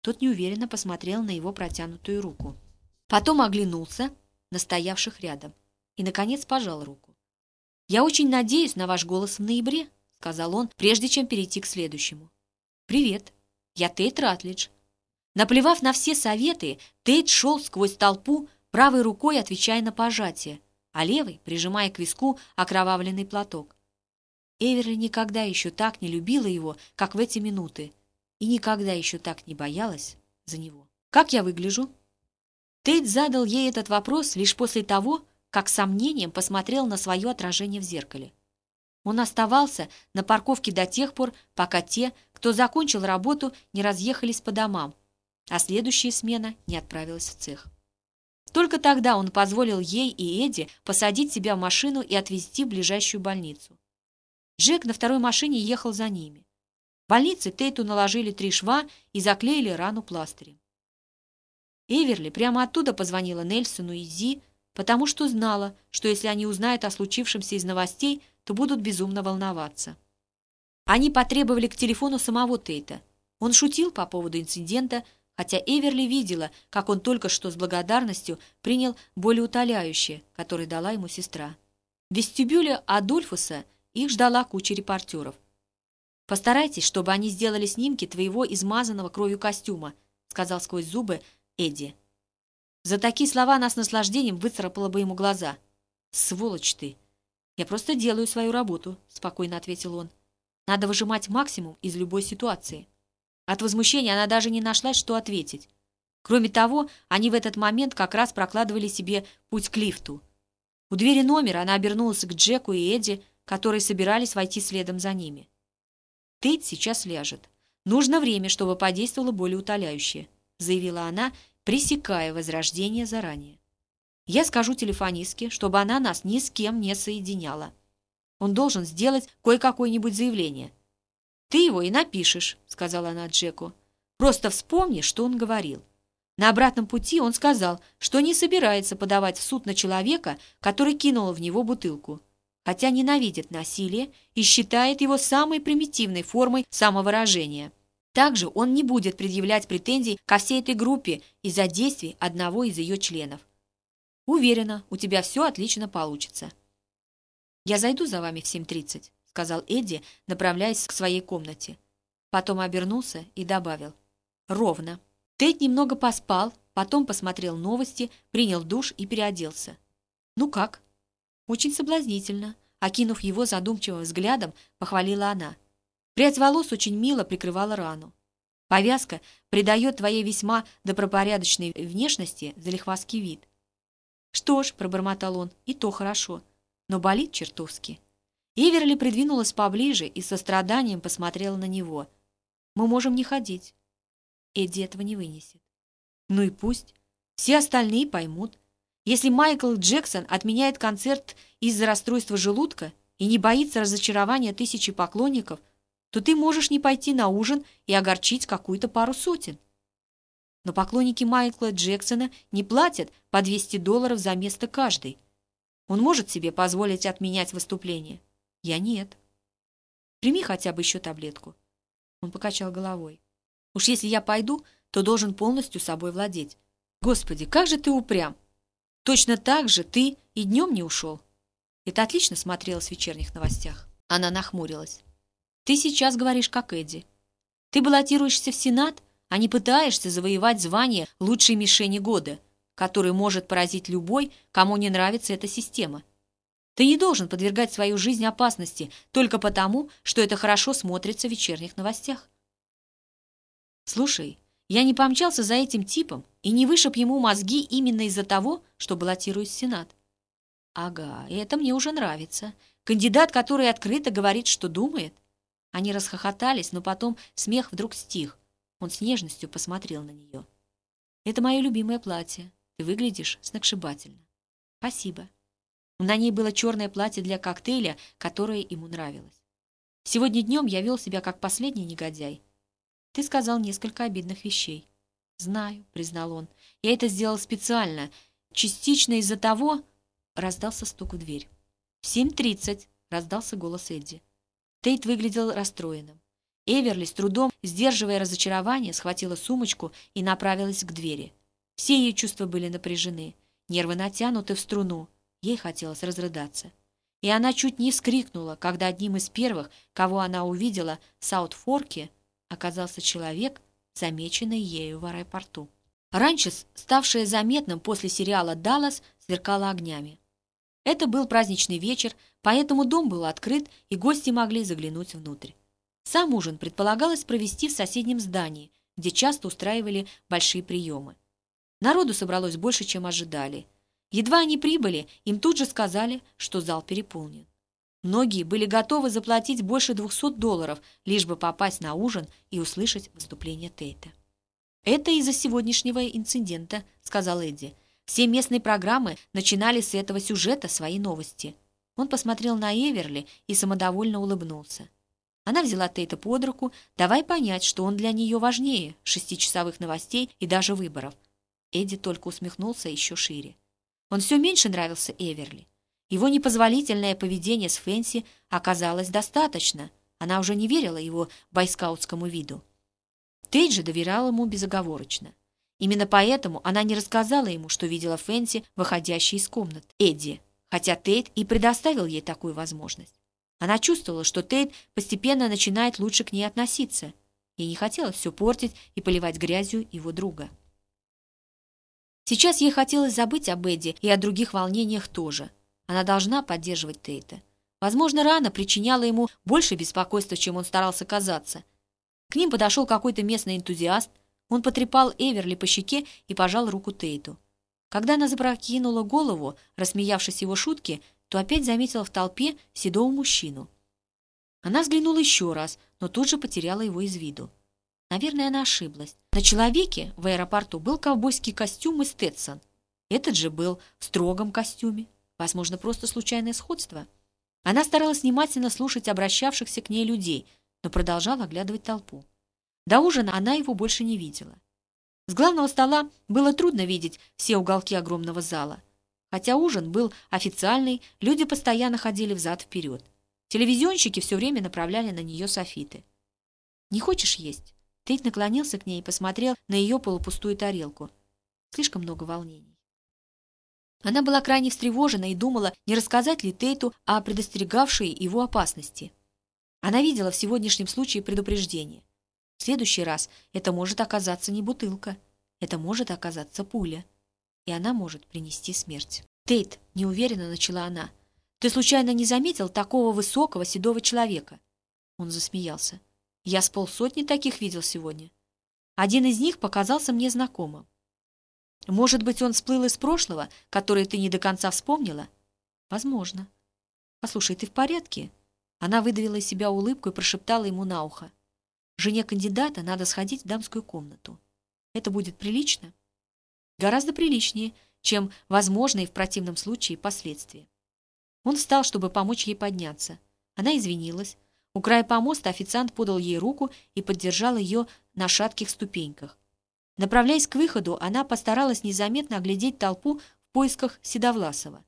Тот неуверенно посмотрел на его протянутую руку. Потом оглянулся на стоявших рядом и, наконец, пожал руку. «Я очень надеюсь на ваш голос в ноябре», — сказал он, прежде чем перейти к следующему. «Привет, я Тейт Ратлидж. Наплевав на все советы, Тейт шел сквозь толпу, правой рукой отвечая на пожатие, а левой прижимая к виску окровавленный платок. Эверли никогда еще так не любила его, как в эти минуты, и никогда еще так не боялась за него. «Как я выгляжу?» Тейт задал ей этот вопрос лишь после того, как сомнением посмотрел на свое отражение в зеркале. Он оставался на парковке до тех пор, пока те, кто закончил работу, не разъехались по домам, а следующая смена не отправилась в цех. Только тогда он позволил ей и Эдди посадить себя в машину и отвезти в ближайшую больницу. Джек на второй машине ехал за ними. В больнице Тейту наложили три шва и заклеили рану пластырем. Эверли прямо оттуда позвонила Нельсону и Зи, потому что знала, что если они узнают о случившемся из новостей, то будут безумно волноваться. Они потребовали к телефону самого Тейта. Он шутил по поводу инцидента, хотя Эверли видела, как он только что с благодарностью принял болеутоляющее, которое дала ему сестра. В вестибюле Адольфуса их ждала куча репортеров. «Постарайтесь, чтобы они сделали снимки твоего измазанного кровью костюма», сказал сквозь зубы Эдди. За такие слова она с наслаждением выцарапала бы ему глаза. «Сволочь ты!» «Я просто делаю свою работу», — спокойно ответил он. «Надо выжимать максимум из любой ситуации». От возмущения она даже не нашла, что ответить. Кроме того, они в этот момент как раз прокладывали себе путь к лифту. У двери номера она обернулась к Джеку и Эдди, которые собирались войти следом за ними. «Тейт сейчас ляжет. Нужно время, чтобы подействовало более утоляющее», заявила она, пресекая возрождение заранее. «Я скажу телефонистке, чтобы она нас ни с кем не соединяла. Он должен сделать кое-какое-нибудь заявление. «Ты его и напишешь», — сказала она Джеку. «Просто вспомни, что он говорил». На обратном пути он сказал, что не собирается подавать в суд на человека, который кинул в него бутылку, хотя ненавидит насилие и считает его самой примитивной формой самовыражения. Также он не будет предъявлять претензий ко всей этой группе из-за действий одного из ее членов. Уверена, у тебя все отлично получится. Я зайду за вами в 7.30 сказал Эдди, направляясь к своей комнате. Потом обернулся и добавил. «Ровно». Тед немного поспал, потом посмотрел новости, принял душ и переоделся. «Ну как?» «Очень соблазнительно», — окинув его задумчивым взглядом, похвалила она. Прядь волос очень мило прикрывала рану. Повязка придает твоей весьма добропорядочной внешности залихвастский вид. «Что ж», — пробормотал он, — «и то хорошо, но болит чертовски». Иверли придвинулась поближе и со страданием посмотрела на него. «Мы можем не ходить». Эдди этого не вынесет. «Ну и пусть. Все остальные поймут. Если Майкл Джексон отменяет концерт из-за расстройства желудка и не боится разочарования тысячи поклонников, то ты можешь не пойти на ужин и огорчить какую-то пару сотен. Но поклонники Майкла Джексона не платят по 200 долларов за место каждый. Он может себе позволить отменять выступление. Я нет. Прими хотя бы еще таблетку. Он покачал головой. Уж если я пойду, то должен полностью собой владеть. Господи, как же ты упрям! Точно так же ты и днем не ушел. Это отлично смотрелось в вечерних новостях. Она нахмурилась. Ты сейчас говоришь, как Эдди. Ты баллотируешься в Сенат, а не пытаешься завоевать звание лучшей мишени года, который может поразить любой, кому не нравится эта система. Ты не должен подвергать свою жизнь опасности только потому, что это хорошо смотрится в вечерних новостях. Слушай, я не помчался за этим типом и не вышиб ему мозги именно из-за того, что баллотируюсь в Сенат. Ага, это мне уже нравится. Кандидат, который открыто говорит, что думает. Они расхохотались, но потом смех вдруг стих. Он с нежностью посмотрел на нее. Это мое любимое платье. Ты выглядишь сногсшибательно. Спасибо. На ней было черное платье для коктейля, которое ему нравилось. Сегодня днем я вел себя как последний негодяй. Ты сказал несколько обидных вещей. Знаю, признал он. Я это сделал специально, частично из-за того... Раздался стук в дверь. В семь тридцать раздался голос Эдди. Тейт выглядел расстроенным. Эверли, с трудом, сдерживая разочарование, схватила сумочку и направилась к двери. Все ее чувства были напряжены, нервы натянуты в струну. Ей хотелось разрыдаться. И она чуть не вскрикнула, когда одним из первых, кого она увидела в Саутфорке, оказался человек, замеченный ею в аэропорту. Раньше, ставшее заметным после сериала «Даллас», сверкало огнями. Это был праздничный вечер, поэтому дом был открыт, и гости могли заглянуть внутрь. Сам ужин предполагалось провести в соседнем здании, где часто устраивали большие приемы. Народу собралось больше, чем ожидали – Едва они прибыли, им тут же сказали, что зал переполнен. Многие были готовы заплатить больше 200 долларов, лишь бы попасть на ужин и услышать выступление Тейта. «Это из-за сегодняшнего инцидента», — сказал Эдди. «Все местные программы начинали с этого сюжета свои новости». Он посмотрел на Эверли и самодовольно улыбнулся. Она взяла Тейта под руку, давай понять, что он для нее важнее шестичасовых новостей и даже выборов. Эдди только усмехнулся еще шире. Он все меньше нравился Эверли. Его непозволительное поведение с Фэнси оказалось достаточно. Она уже не верила его бойскаутскому виду. Тейт же доверял ему безоговорочно. Именно поэтому она не рассказала ему, что видела Фэнси, выходящей из комнат, Эдди, хотя Тейт и предоставил ей такую возможность. Она чувствовала, что Тейт постепенно начинает лучше к ней относиться. Ей не хотелось все портить и поливать грязью его друга. Сейчас ей хотелось забыть об Эдди и о других волнениях тоже. Она должна поддерживать Тейта. Возможно, рана причиняла ему больше беспокойства, чем он старался казаться. К ним подошел какой-то местный энтузиаст. Он потрепал Эверли по щеке и пожал руку Тейту. Когда она запрокинула голову, рассмеявшись его шутке, то опять заметила в толпе седого мужчину. Она взглянула еще раз, но тут же потеряла его из виду. Наверное, она ошиблась. На человеке в аэропорту был ковбойский костюм и Стетсон. Этот же был в строгом костюме. Возможно, просто случайное сходство. Она старалась внимательно слушать обращавшихся к ней людей, но продолжала оглядывать толпу. До ужина она его больше не видела. С главного стола было трудно видеть все уголки огромного зала. Хотя ужин был официальный, люди постоянно ходили взад-вперед. Телевизионщики все время направляли на нее софиты. «Не хочешь есть?» Тейт наклонился к ней и посмотрел на ее полупустую тарелку. Слишком много волнений. Она была крайне встревожена и думала, не рассказать ли Тейту о предостерегавшей его опасности. Она видела в сегодняшнем случае предупреждение. В следующий раз это может оказаться не бутылка, это может оказаться пуля, и она может принести смерть. «Тейт», — неуверенно начала она, — «ты случайно не заметил такого высокого седого человека?» Он засмеялся. Я с полсотни таких видел сегодня. Один из них показался мне знакомым. Может быть, он всплыл из прошлого, которое ты не до конца вспомнила? Возможно. Послушай, ты в порядке? Она выдавила из себя улыбку и прошептала ему на ухо. Жене кандидата надо сходить в дамскую комнату. Это будет прилично? Гораздо приличнее, чем возможные в противном случае последствия. Он встал, чтобы помочь ей подняться. Она извинилась, у края помоста официант подал ей руку и поддержал ее на шатких ступеньках. Направляясь к выходу, она постаралась незаметно оглядеть толпу в поисках Седовласова.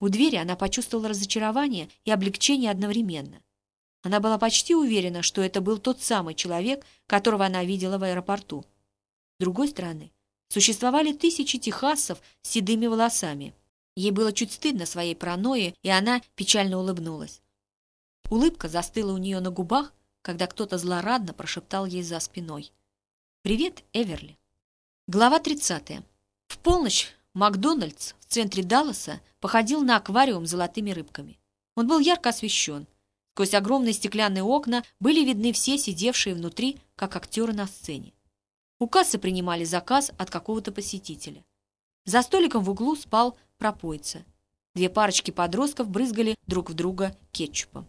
У двери она почувствовала разочарование и облегчение одновременно. Она была почти уверена, что это был тот самый человек, которого она видела в аэропорту. С другой стороны, существовали тысячи техасцев с седыми волосами. Ей было чуть стыдно своей паранойи, и она печально улыбнулась. Улыбка застыла у нее на губах, когда кто-то злорадно прошептал ей за спиной. «Привет, Эверли». Глава 30. В полночь Макдональдс в центре Далласа походил на аквариум с золотыми рыбками. Он был ярко освещен. Сквозь огромные стеклянные окна были видны все сидевшие внутри, как актеры на сцене. У кассы принимали заказ от какого-то посетителя. За столиком в углу спал пропойца. Две парочки подростков брызгали друг в друга кетчупом.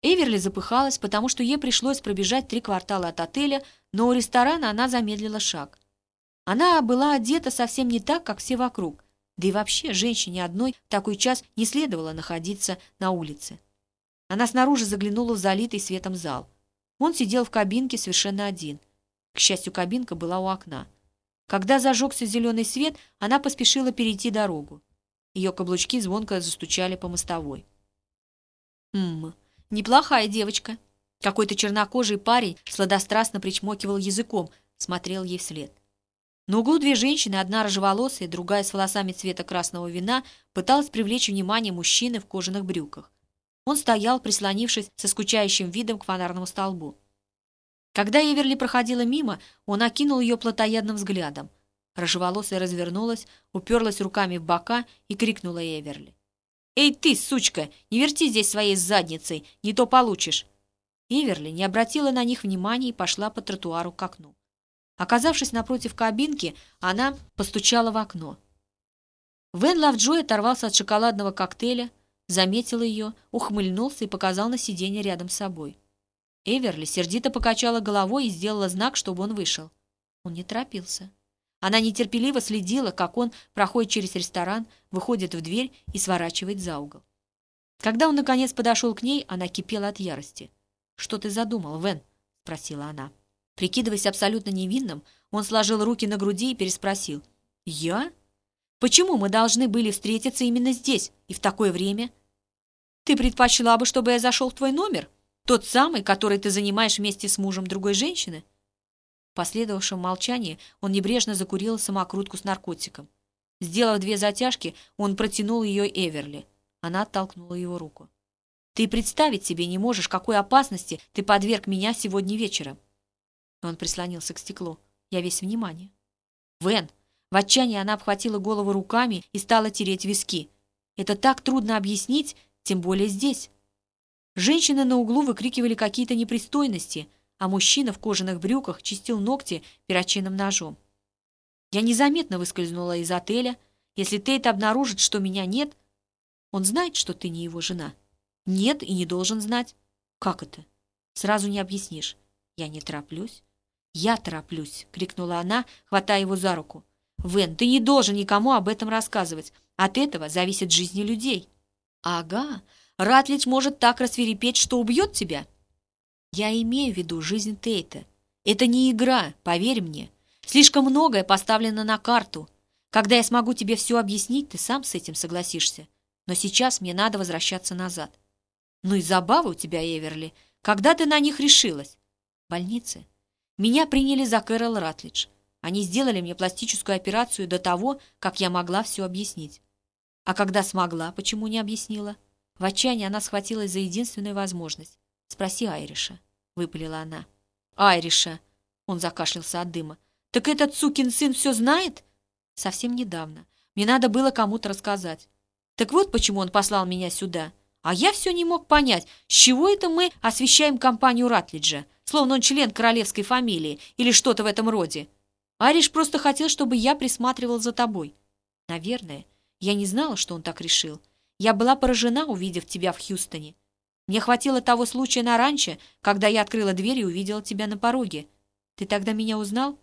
Эверли запыхалась, потому что ей пришлось пробежать три квартала от отеля, но у ресторана она замедлила шаг. Она была одета совсем не так, как все вокруг. Да и вообще, женщине одной в такой час не следовало находиться на улице. Она снаружи заглянула в залитый светом зал. Он сидел в кабинке совершенно один. К счастью, кабинка была у окна. Когда зажегся зеленый свет, она поспешила перейти дорогу. Ее каблучки звонко застучали по мостовой. «Ммм, Неплохая девочка. Какой-то чернокожий парень сладострастно причмокивал языком, смотрел ей вслед. На углу две женщины, одна рыжеволосая, другая с волосами цвета красного вина, пыталась привлечь внимание мужчины в кожаных брюках. Он стоял, прислонившись со скучающим видом к фонарному столбу. Когда Эверли проходила мимо, он окинул ее плотоядным взглядом. Рыжеволосая развернулась, уперлась руками в бока и крикнула Эверли. «Эй ты, сучка, не верти здесь своей задницей, не то получишь!» Эверли не обратила на них внимания и пошла по тротуару к окну. Оказавшись напротив кабинки, она постучала в окно. Вен Лавджой оторвался от шоколадного коктейля, заметил ее, ухмыльнулся и показал на сиденье рядом с собой. Эверли сердито покачала головой и сделала знак, чтобы он вышел. Он не торопился. Она нетерпеливо следила, как он проходит через ресторан, выходит в дверь и сворачивает за угол. Когда он, наконец, подошел к ней, она кипела от ярости. «Что ты задумал, Вен?» — спросила она. Прикидываясь абсолютно невинным, он сложил руки на груди и переспросил. «Я? Почему мы должны были встретиться именно здесь и в такое время? Ты предпочла бы, чтобы я зашел в твой номер? Тот самый, который ты занимаешь вместе с мужем другой женщины?» последовавшем молчании он небрежно закурил самокрутку с наркотиком. Сделав две затяжки, он протянул ее Эверли. Она оттолкнула его руку. «Ты представить себе не можешь, какой опасности ты подверг меня сегодня вечером!» Он прислонился к стеклу. Я весь внимание. «Вен!» В отчаянии она обхватила голову руками и стала тереть виски. «Это так трудно объяснить, тем более здесь!» Женщины на углу выкрикивали какие-то непристойности, а мужчина в кожаных брюках чистил ногти перочинным ножом. Я незаметно выскользнула из отеля. Если Тейт обнаружит, что меня нет, он знает, что ты не его жена. Нет и не должен знать. Как это? Сразу не объяснишь. Я не тороплюсь. Я тороплюсь, крикнула она, хватая его за руку. Вен, ты не должен никому об этом рассказывать. От этого зависит жизни людей. Ага, Ратлич может так рассверепеть, что убьет тебя. Я имею в виду жизнь Тейта. Это не игра, поверь мне. Слишком многое поставлено на карту. Когда я смогу тебе все объяснить, ты сам с этим согласишься. Но сейчас мне надо возвращаться назад. Ну и забавы у тебя, Эверли. Когда ты на них решилась? В больнице. Меня приняли за Кэрол Ратлидж. Они сделали мне пластическую операцию до того, как я могла все объяснить. А когда смогла, почему не объяснила? В отчаянии она схватилась за единственную возможность. «Спроси Айриша», — выпалила она. «Айриша!» — он закашлялся от дыма. «Так этот сукин сын все знает?» «Совсем недавно. Мне надо было кому-то рассказать. Так вот почему он послал меня сюда. А я все не мог понять, с чего это мы освещаем компанию Ратлиджа, словно он член королевской фамилии или что-то в этом роде. Ариш просто хотел, чтобы я присматривал за тобой. Наверное. Я не знала, что он так решил. Я была поражена, увидев тебя в Хьюстоне. Мне хватило того случая на ранче, когда я открыла дверь и увидела тебя на пороге. Ты тогда меня узнал?»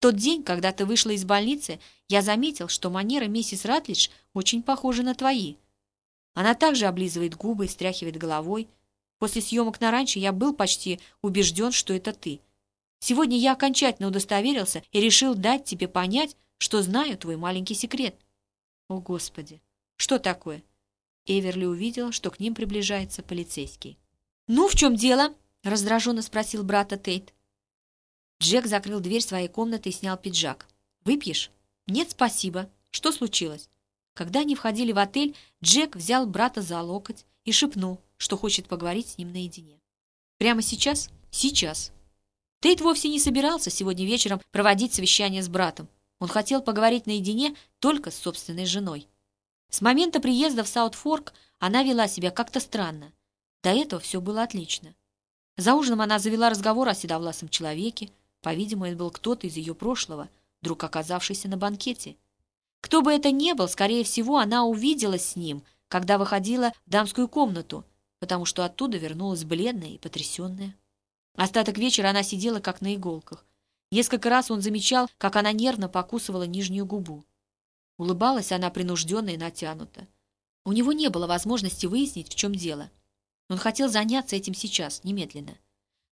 тот день, когда ты вышла из больницы, я заметил, что манера миссис Ратлидж очень похожа на твои. Она также облизывает губы и стряхивает головой. После съемок на ранчо я был почти убежден, что это ты. Сегодня я окончательно удостоверился и решил дать тебе понять, что знаю твой маленький секрет. О, Господи! Что такое? Эверли увидел, что к ним приближается полицейский. «Ну, в чем дело?» — раздраженно спросил брата Тейт. Джек закрыл дверь своей комнаты и снял пиджак. «Выпьешь?» «Нет, спасибо. Что случилось?» Когда они входили в отель, Джек взял брата за локоть и шепнул, что хочет поговорить с ним наедине. «Прямо сейчас?» «Сейчас». Тейт вовсе не собирался сегодня вечером проводить совещание с братом. Он хотел поговорить наедине только с собственной женой. С момента приезда в Саутфорк она вела себя как-то странно. До этого все было отлично. За ужином она завела разговор о седовласом человеке, по-видимому, это был кто-то из ее прошлого, вдруг оказавшийся на банкете. Кто бы это ни был, скорее всего, она увиделась с ним, когда выходила в дамскую комнату, потому что оттуда вернулась бледная и потрясенная. Остаток вечера она сидела как на иголках. Несколько раз он замечал, как она нервно покусывала нижнюю губу. Улыбалась она принужденно и натянуто. У него не было возможности выяснить, в чем дело. Он хотел заняться этим сейчас, немедленно.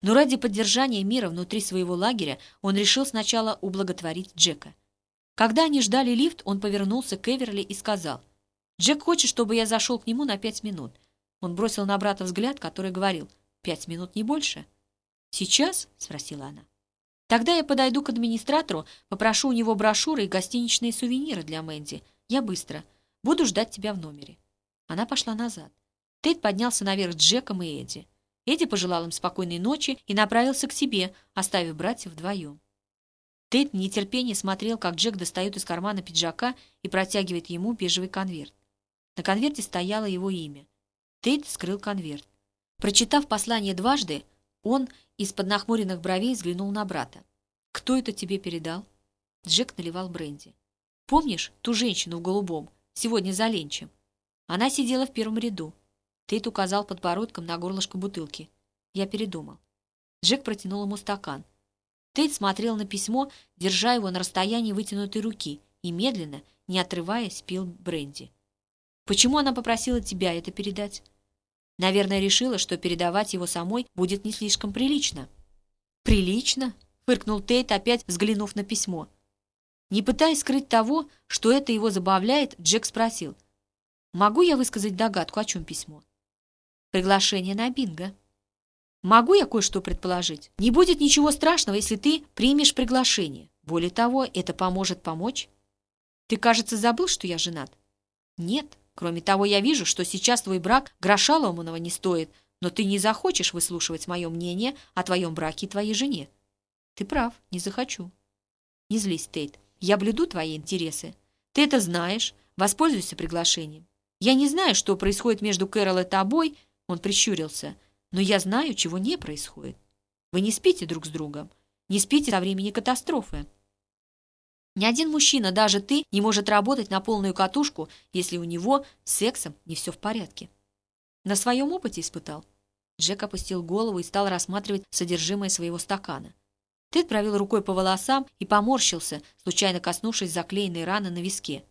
Но ради поддержания мира внутри своего лагеря он решил сначала ублаготворить Джека. Когда они ждали лифт, он повернулся к Эверли и сказал, «Джек хочет, чтобы я зашел к нему на пять минут». Он бросил на брата взгляд, который говорил, «Пять минут, не больше». «Сейчас?» — спросила она. «Тогда я подойду к администратору, попрошу у него брошюры и гостиничные сувениры для Мэнди. Я быстро. Буду ждать тебя в номере». Она пошла назад. Тейт поднялся наверх с Джеком и Эдди. Эдди пожелал им спокойной ночи и направился к себе, оставив братьев вдвоем. Тейт в нетерпении смотрел, как Джек достает из кармана пиджака и протягивает ему бежевый конверт. На конверте стояло его имя. Тейт скрыл конверт. Прочитав послание дважды, он из-под нахмуренных бровей взглянул на брата. «Кто это тебе передал?» Джек наливал бренди. «Помнишь ту женщину в голубом, сегодня за ленчем? Она сидела в первом ряду. Тейт указал подбородком на горлышко бутылки. Я передумал. Джек протянул ему стакан. Тейт смотрел на письмо, держа его на расстоянии вытянутой руки, и медленно, не отрываясь, пил бренди. «Почему она попросила тебя это передать?» «Наверное, решила, что передавать его самой будет не слишком прилично». «Прилично?» — фыркнул Тейт, опять взглянув на письмо. Не пытаясь скрыть того, что это его забавляет, Джек спросил. «Могу я высказать догадку, о чем письмо?» Приглашение на бинго. Могу я кое-что предположить? Не будет ничего страшного, если ты примешь приглашение. Более того, это поможет помочь. Ты, кажется, забыл, что я женат? Нет. Кроме того, я вижу, что сейчас твой брак гроша ломаного не стоит, но ты не захочешь выслушивать мое мнение о твоем браке и твоей жене. Ты прав, не захочу. Не злись, Тейт. Я блюду твои интересы. Ты это знаешь. Воспользуйся приглашением. Я не знаю, что происходит между Кэрол и тобой, он прищурился, но я знаю, чего не происходит. Вы не спите друг с другом, не спите со времени катастрофы. Ни один мужчина, даже ты, не может работать на полную катушку, если у него с сексом не все в порядке. На своем опыте испытал. Джек опустил голову и стал рассматривать содержимое своего стакана. Тед провел рукой по волосам и поморщился, случайно коснувшись заклеенной раны на виске.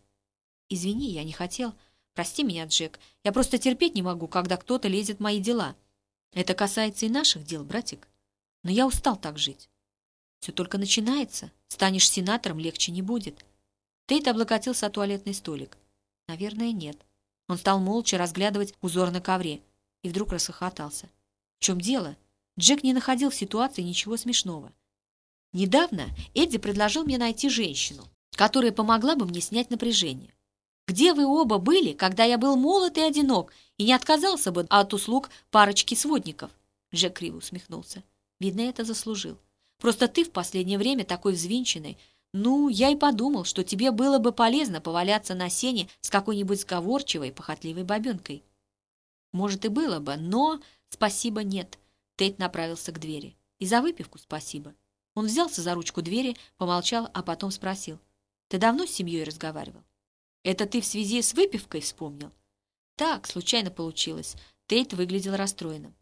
«Извини, я не хотел. Прости меня, Джек. Я просто терпеть не могу, когда кто-то лезет в мои дела. Это касается и наших дел, братик. Но я устал так жить. Все только начинается. Станешь сенатором, легче не будет. Тейт облокотился о туалетный столик. Наверное, нет. Он стал молча разглядывать узор на ковре и вдруг расхохотался. В чем дело? Джек не находил в ситуации ничего смешного. Недавно Эдди предложил мне найти женщину, которая помогла бы мне снять напряжение. Где вы оба были, когда я был молод и одинок, и не отказался бы от услуг парочки сводников?» Джек криво усмехнулся. «Видно, это заслужил. Просто ты в последнее время такой взвинченный. Ну, я и подумал, что тебе было бы полезно поваляться на сене с какой-нибудь сговорчивой, похотливой бабенкой». «Может, и было бы, но...» «Спасибо, нет». Тейт направился к двери. «И за выпивку спасибо». Он взялся за ручку двери, помолчал, а потом спросил. «Ты давно с семьей разговаривал?» «Это ты в связи с выпивкой вспомнил?» «Так, случайно получилось». Тейт выглядел расстроенным.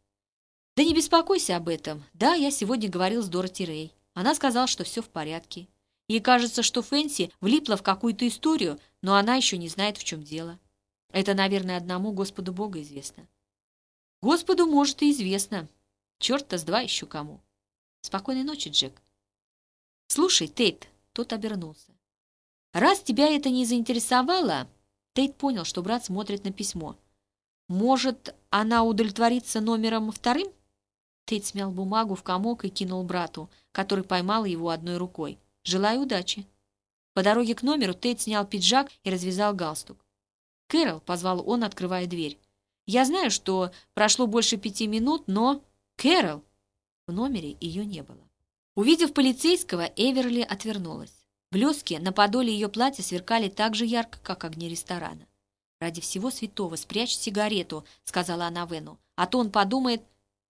«Да не беспокойся об этом. Да, я сегодня говорил с Дороти Рэй. Она сказала, что все в порядке. Ей кажется, что Фэнси влипла в какую-то историю, но она еще не знает, в чем дело. Это, наверное, одному Господу Бога известно». «Господу, может, и известно. Черт-то с два еще кому». «Спокойной ночи, Джек». «Слушай, Тейт», — тот обернулся. «Раз тебя это не заинтересовало...» Тейт понял, что брат смотрит на письмо. «Может, она удовлетворится номером вторым?» Тейт смял бумагу в комок и кинул брату, который поймал его одной рукой. «Желаю удачи». По дороге к номеру Тейт снял пиджак и развязал галстук. «Кэрол», — позвал он, открывая дверь. «Я знаю, что прошло больше пяти минут, но...» «Кэрол!» В номере ее не было. Увидев полицейского, Эверли отвернулась. Блески на подоле ее платья сверкали так же ярко, как огни ресторана. «Ради всего святого спрячь сигарету», — сказала она Вену. «А то он подумает...»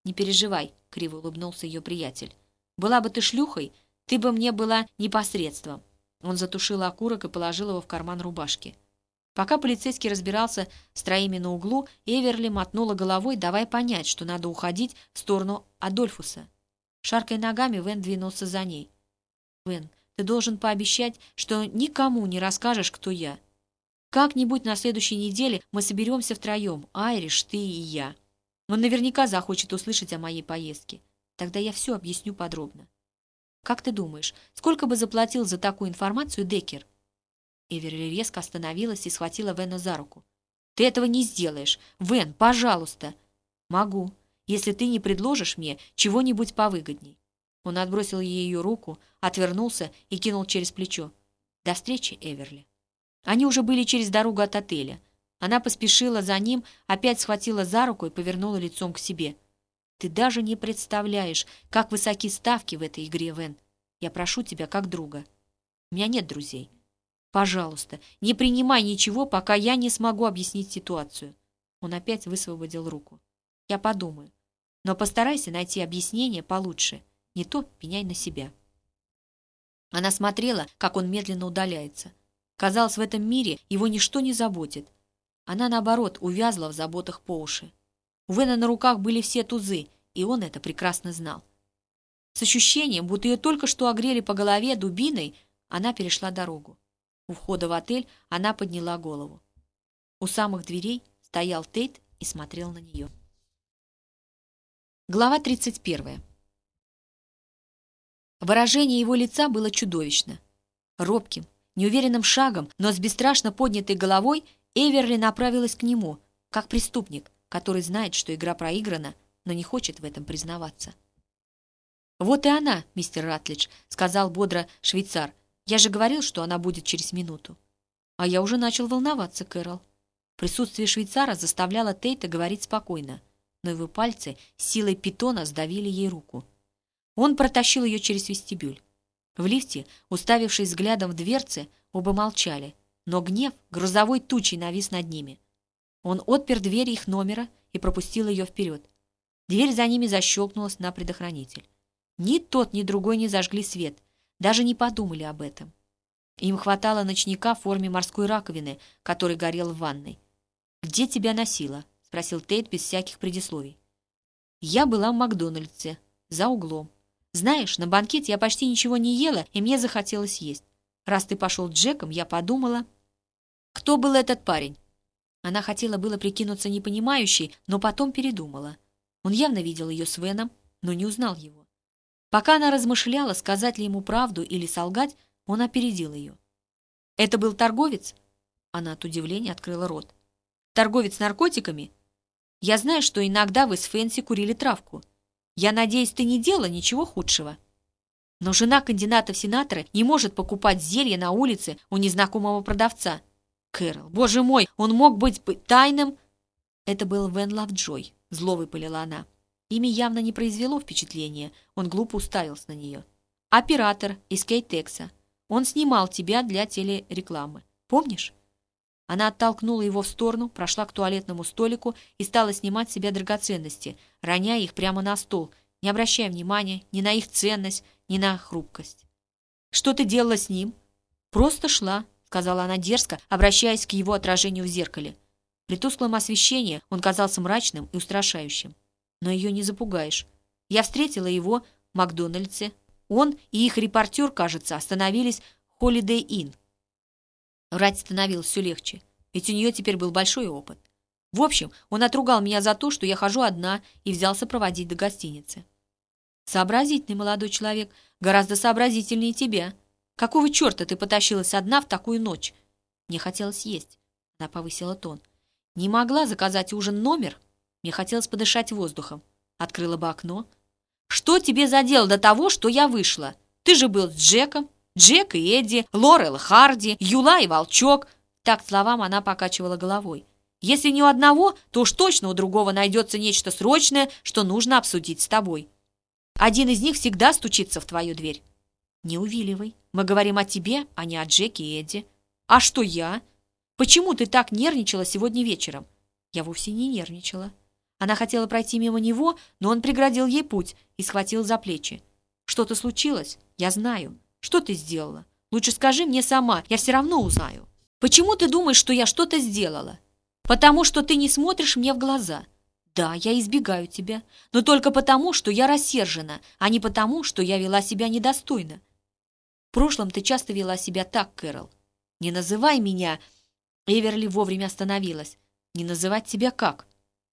«Не переживай», — криво улыбнулся ее приятель. «Была бы ты шлюхой, ты бы мне была непосредством». Он затушил окурок и положил его в карман рубашки. Пока полицейский разбирался с троими на углу, Эверли мотнула головой, давая понять, что надо уходить в сторону Адольфуса. Шаркой ногами Вен двинулся за ней. «Вен, ты должен пообещать, что никому не расскажешь, кто я. Как-нибудь на следующей неделе мы соберемся втроем, Айриш, ты и я. Он наверняка захочет услышать о моей поездке. Тогда я все объясню подробно. Как ты думаешь, сколько бы заплатил за такую информацию Деккер? Эверли резко остановилась и схватила Вена за руку. «Ты этого не сделаешь! Вен, пожалуйста!» «Могу, если ты не предложишь мне чего-нибудь повыгодней. Он отбросил ее руку, отвернулся и кинул через плечо. «До встречи, Эверли». Они уже были через дорогу от отеля. Она поспешила за ним, опять схватила за руку и повернула лицом к себе. «Ты даже не представляешь, как высоки ставки в этой игре, Вен. Я прошу тебя как друга. У меня нет друзей. Пожалуйста, не принимай ничего, пока я не смогу объяснить ситуацию». Он опять высвободил руку. «Я подумаю. Но постарайся найти объяснение получше». Не то пеняй на себя. Она смотрела, как он медленно удаляется. Казалось, в этом мире его ничто не заботит. Она, наоборот, увязла в заботах по уши. У Вена на руках были все тузы, и он это прекрасно знал. С ощущением, будто ее только что огрели по голове дубиной, она перешла дорогу. У входа в отель она подняла голову. У самых дверей стоял Тейт и смотрел на нее. Глава тридцать первая. Выражение его лица было чудовищно. Робким, неуверенным шагом, но с бесстрашно поднятой головой Эверли направилась к нему, как преступник, который знает, что игра проиграна, но не хочет в этом признаваться. «Вот и она, мистер Ратлидж», — сказал бодро швейцар. «Я же говорил, что она будет через минуту». А я уже начал волноваться, Кэрол. Присутствие швейцара заставляло Тейта говорить спокойно, но его пальцы силой питона сдавили ей руку. Он протащил ее через вестибюль. В лифте, уставившись взглядом в дверцы, оба молчали, но гнев грузовой тучей навис над ними. Он отпер дверь их номера и пропустил ее вперед. Дверь за ними защелкнулась на предохранитель. Ни тот, ни другой не зажгли свет, даже не подумали об этом. Им хватало ночника в форме морской раковины, который горел в ванной. «Где тебя носило?» — спросил Тейт без всяких предисловий. «Я была в Макдональдсе, за углом. Знаешь, на банкете я почти ничего не ела, и мне захотелось есть. Раз ты пошел Джеком, я подумала...» «Кто был этот парень?» Она хотела было прикинуться непонимающей, но потом передумала. Он явно видел ее с Веном, но не узнал его. Пока она размышляла, сказать ли ему правду или солгать, он опередил ее. «Это был торговец?» Она от удивления открыла рот. «Торговец наркотиками? Я знаю, что иногда вы с Фэнси курили травку. Я надеюсь, ты не делала ничего худшего». Но жена кандидата в сенаторы не может покупать зелье на улице у незнакомого продавца. Кэрол, боже мой, он мог быть тайным... Это был Вен Лавджой, зло выпалила она. Имя явно не произвело впечатления, он глупо уставился на нее. Оператор из Кейтекса. Он снимал тебя для телерекламы. Помнишь? Она оттолкнула его в сторону, прошла к туалетному столику и стала снимать себя драгоценности, роняя их прямо на стол, не обращая внимания ни на их ценность, ни на хрупкость. «Что ты делала с ним?» «Просто шла», — сказала она дерзко, обращаясь к его отражению в зеркале. При тусклом освещении он казался мрачным и устрашающим. Но ее не запугаешь. Я встретила его в Макдональдсе, он и их репортер, кажется, остановились в Holiday Inn. Врать становилось все легче, ведь у нее теперь был большой опыт. В общем, он отругал меня за то, что я хожу одна, и взялся проводить до гостиницы. Сообразительный молодой человек, гораздо сообразительнее тебя. Какого черта ты потащилась одна в такую ночь? Мне хотелось есть. Она повысила тон. Не могла заказать ужин номер? Мне хотелось подышать воздухом. Открыла бы окно, что тебе за дело до того, что я вышла? Ты же был с Джеком. Джек и Эдди, Лорел Харди, Юла и Волчок. Так словам она покачивала головой. Если не у одного, то уж точно у другого найдется нечто срочное, что нужно обсудить с тобой. Один из них всегда стучится в твою дверь. Не увиливай. Мы говорим о тебе, а не о Джеке и Эдди. А что я? Почему ты так нервничала сегодня вечером? Я вовсе не нервничала. Она хотела пройти мимо него, но он преградил ей путь и схватил за плечи. «Что-то случилось? Я знаю. Что ты сделала? Лучше скажи мне сама, я все равно узнаю. Почему ты думаешь, что я что-то сделала? Потому что ты не смотришь мне в глаза. Да, я избегаю тебя, но только потому, что я рассержена, а не потому, что я вела себя недостойно. В прошлом ты часто вела себя так, Кэрол. Не называй меня...» Эверли вовремя остановилась. «Не называть тебя как?»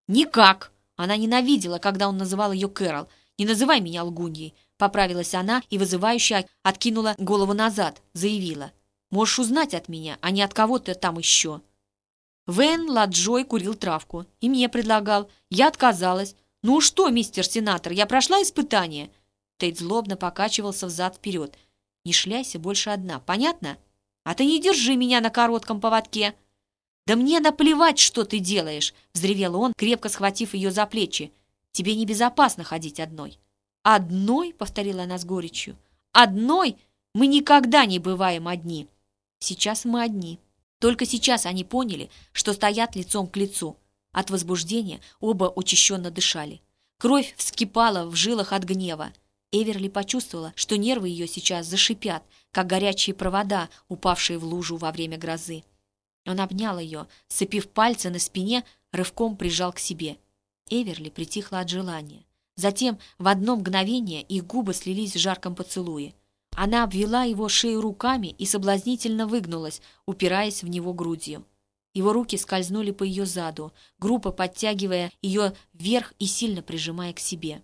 «Никак!» Она ненавидела, когда он называл ее Кэрол. «Не называй меня лгуньей!» Поправилась она и вызывающе откинула голову назад, заявила. «Можешь узнать от меня, а не от кого-то там еще». Вен Ладжой курил травку и мне предлагал. Я отказалась. «Ну что, мистер сенатор, я прошла испытание?» Тейт злобно покачивался взад-вперед. «Не шляйся больше одна, понятно? А ты не держи меня на коротком поводке!» «Да мне наплевать, что ты делаешь!» — взревел он, крепко схватив ее за плечи. «Тебе небезопасно ходить одной». «Одной?» — повторила она с горечью. «Одной? Мы никогда не бываем одни. Сейчас мы одни». Только сейчас они поняли, что стоят лицом к лицу. От возбуждения оба учащенно дышали. Кровь вскипала в жилах от гнева. Эверли почувствовала, что нервы ее сейчас зашипят, как горячие провода, упавшие в лужу во время грозы. Он обнял ее, сцепив пальцы на спине, рывком прижал к себе. Эверли притихла от желания. Затем в одно мгновение их губы слились в жарком поцелуе. Она обвела его шею руками и соблазнительно выгнулась, упираясь в него грудью. Его руки скользнули по ее заду, группа подтягивая ее вверх и сильно прижимая к себе.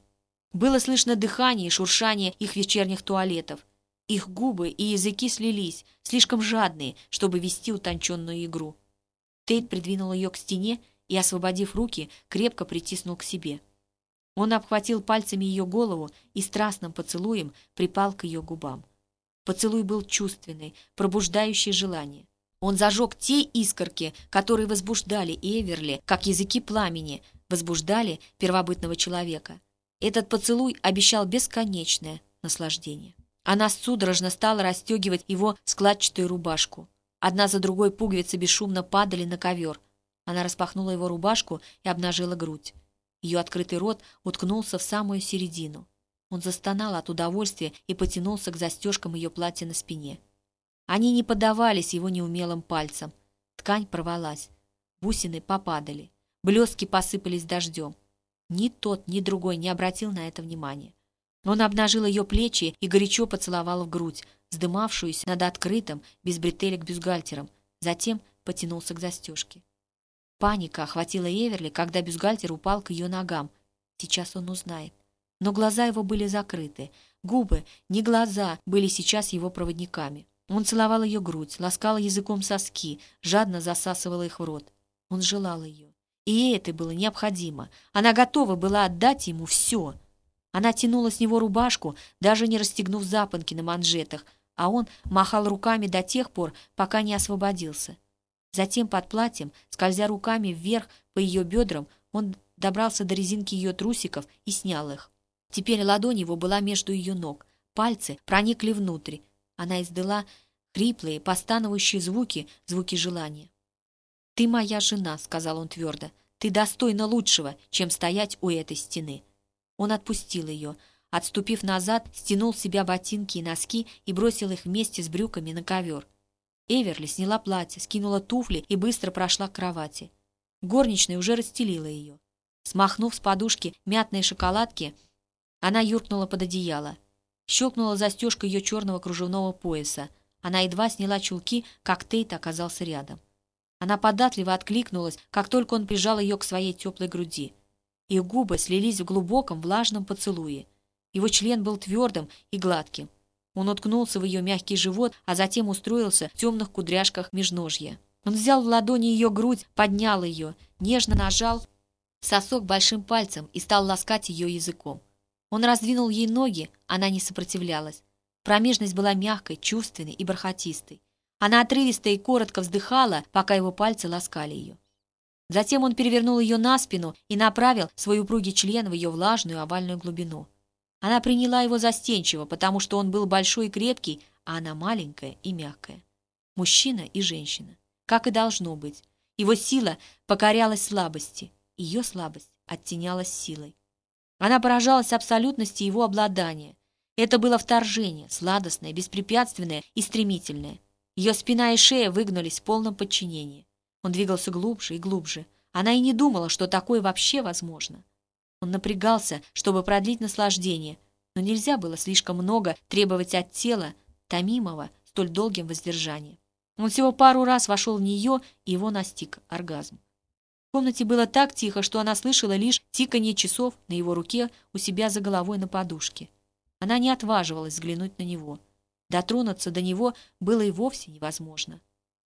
Было слышно дыхание и шуршание их вечерних туалетов. Их губы и языки слились, слишком жадные, чтобы вести утонченную игру. Тейт придвинул ее к стене и, освободив руки, крепко притиснул к себе. Он обхватил пальцами ее голову и страстным поцелуем припал к ее губам. Поцелуй был чувственный, пробуждающий желание. Он зажег те искорки, которые возбуждали Эверли, как языки пламени, возбуждали первобытного человека. Этот поцелуй обещал бесконечное наслаждение. Она судорожно стала расстегивать его складчатую рубашку. Одна за другой пуговицы бесшумно падали на ковер. Она распахнула его рубашку и обнажила грудь. Ее открытый рот уткнулся в самую середину. Он застонал от удовольствия и потянулся к застежкам ее платья на спине. Они не поддавались его неумелым пальцам. Ткань порвалась. Бусины попадали. Блестки посыпались дождем. Ни тот, ни другой не обратил на это внимания. Он обнажил ее плечи и горячо поцеловал в грудь, вздымавшуюся над открытым, без бретелек бюстгальтером. Затем потянулся к застежке. Паника охватила Эверли, когда бюстгальтер упал к ее ногам. Сейчас он узнает. Но глаза его были закрыты. Губы, не глаза, были сейчас его проводниками. Он целовал ее грудь, ласкал языком соски, жадно засасывал их в рот. Он желал ее. И это было необходимо. Она готова была отдать ему все. Она тянула с него рубашку, даже не расстегнув запонки на манжетах, а он махал руками до тех пор, пока не освободился. Затем под платьем, скользя руками вверх по ее бедрам, он добрался до резинки ее трусиков и снял их. Теперь ладонь его была между ее ног, пальцы проникли внутрь, она издала хриплые, постановающие звуки, звуки желания. «Ты моя жена», — сказал он твердо. «Ты достойна лучшего, чем стоять у этой стены». Он отпустил ее, отступив назад, стянул себя ботинки и носки и бросил их вместе с брюками на ковер. Эверли сняла платье, скинула туфли и быстро прошла к кровати. Горничная уже расстелила ее. Смахнув с подушки мятные шоколадки, она юркнула под одеяло. Щелкнула застежка ее черного кружевного пояса. Она едва сняла чулки, как Тейт оказался рядом. Она податливо откликнулась, как только он прижал ее к своей теплой груди. Их губы слились в глубоком влажном поцелуе. Его член был твердым и гладким. Он уткнулся в ее мягкий живот, а затем устроился в темных кудряшках межножья. Он взял в ладони ее грудь, поднял ее, нежно нажал сосок большим пальцем и стал ласкать ее языком. Он раздвинул ей ноги, она не сопротивлялась. Промежность была мягкой, чувственной и бархатистой. Она отрывисто и коротко вздыхала, пока его пальцы ласкали ее. Затем он перевернул ее на спину и направил свой упругий член в ее влажную овальную глубину. Она приняла его застенчиво, потому что он был большой и крепкий, а она маленькая и мягкая. Мужчина и женщина, как и должно быть. Его сила покорялась слабости, ее слабость оттенялась силой. Она поражалась абсолютности его обладания. Это было вторжение, сладостное, беспрепятственное и стремительное. Ее спина и шея выгнулись в полном подчинении. Он двигался глубже и глубже. Она и не думала, что такое вообще возможно. Он напрягался, чтобы продлить наслаждение, но нельзя было слишком много требовать от тела, томимого столь долгим воздержанием. Он всего пару раз вошел в нее, и его настиг оргазм комнате было так тихо, что она слышала лишь тиканье часов на его руке у себя за головой на подушке. Она не отваживалась взглянуть на него. Дотронуться до него было и вовсе невозможно.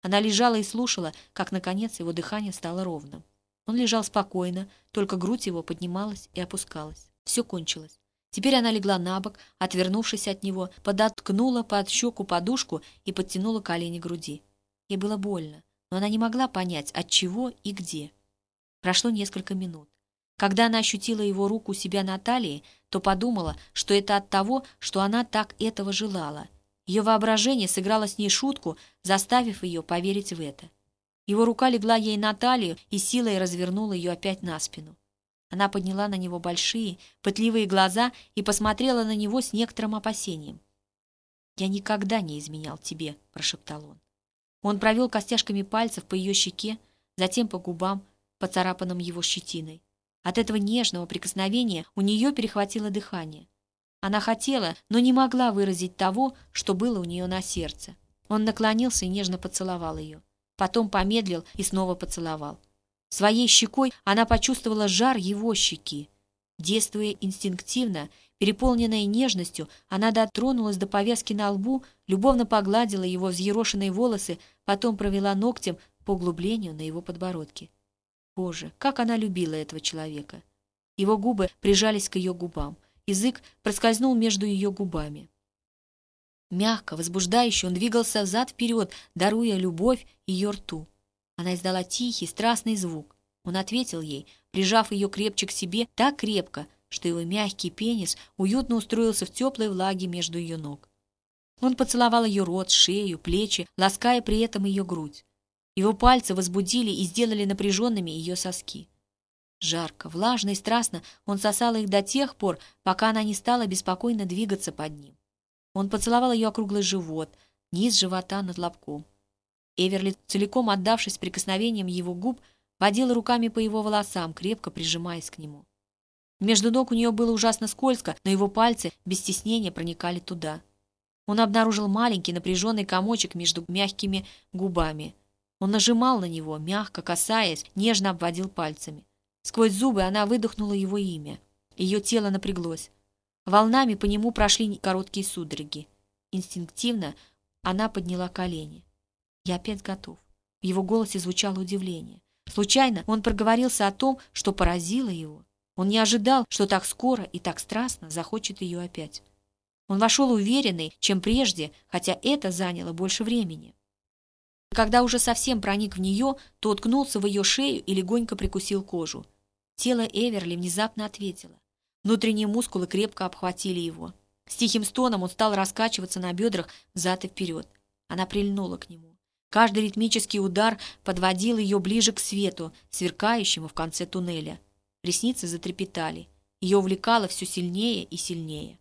Она лежала и слушала, как, наконец, его дыхание стало ровным. Он лежал спокойно, только грудь его поднималась и опускалась. Все кончилось. Теперь она легла на бок, отвернувшись от него, подоткнула под щеку подушку и подтянула колени груди. Ей было больно, но она не могла понять, от чего и где. Прошло несколько минут. Когда она ощутила его руку у себя на талии, то подумала, что это от того, что она так этого желала. Ее воображение сыграло с ней шутку, заставив ее поверить в это. Его рука легла ей на талию и силой развернула ее опять на спину. Она подняла на него большие, пытливые глаза и посмотрела на него с некоторым опасением. «Я никогда не изменял тебе», — прошептал он. Он провел костяшками пальцев по ее щеке, затем по губам, поцарапанным его щетиной. От этого нежного прикосновения у нее перехватило дыхание. Она хотела, но не могла выразить того, что было у нее на сердце. Он наклонился и нежно поцеловал ее. Потом помедлил и снова поцеловал. Своей щекой она почувствовала жар его щеки. Действуя инстинктивно, переполненная нежностью, она дотронулась до повязки на лбу, любовно погладила его взъерошенные волосы, потом провела ногтем по углублению на его подбородке. Боже, как она любила этого человека! Его губы прижались к ее губам. Язык проскользнул между ее губами. Мягко, возбуждающе он двигался взад-вперед, даруя любовь ее рту. Она издала тихий, страстный звук. Он ответил ей, прижав ее крепче к себе, так крепко, что его мягкий пенис уютно устроился в теплой влаге между ее ног. Он поцеловал ее рот, шею, плечи, лаская при этом ее грудь. Его пальцы возбудили и сделали напряженными ее соски. Жарко, влажно и страстно он сосал их до тех пор, пока она не стала беспокойно двигаться под ним. Он поцеловал ее округлый живот, низ живота над лобком. Эверли, целиком отдавшись прикосновениям его губ, водила руками по его волосам, крепко прижимаясь к нему. Между ног у нее было ужасно скользко, но его пальцы без стеснения проникали туда. Он обнаружил маленький напряженный комочек между мягкими губами. Он нажимал на него, мягко касаясь, нежно обводил пальцами. Сквозь зубы она выдохнула его имя. Ее тело напряглось. Волнами по нему прошли короткие судороги. Инстинктивно она подняла колени. «Я опять готов». В его голосе звучало удивление. Случайно он проговорился о том, что поразило его. Он не ожидал, что так скоро и так страстно захочет ее опять. Он вошел уверенный, чем прежде, хотя это заняло больше времени. Когда уже совсем проник в нее, то уткнулся в ее шею и легонько прикусил кожу. Тело Эверли внезапно ответило. Внутренние мускулы крепко обхватили его. С тихим стоном он стал раскачиваться на бедрах взад и вперед. Она прильнула к нему. Каждый ритмический удар подводил ее ближе к свету, сверкающему в конце туннеля. Ресницы затрепетали. Ее увлекало все сильнее и сильнее.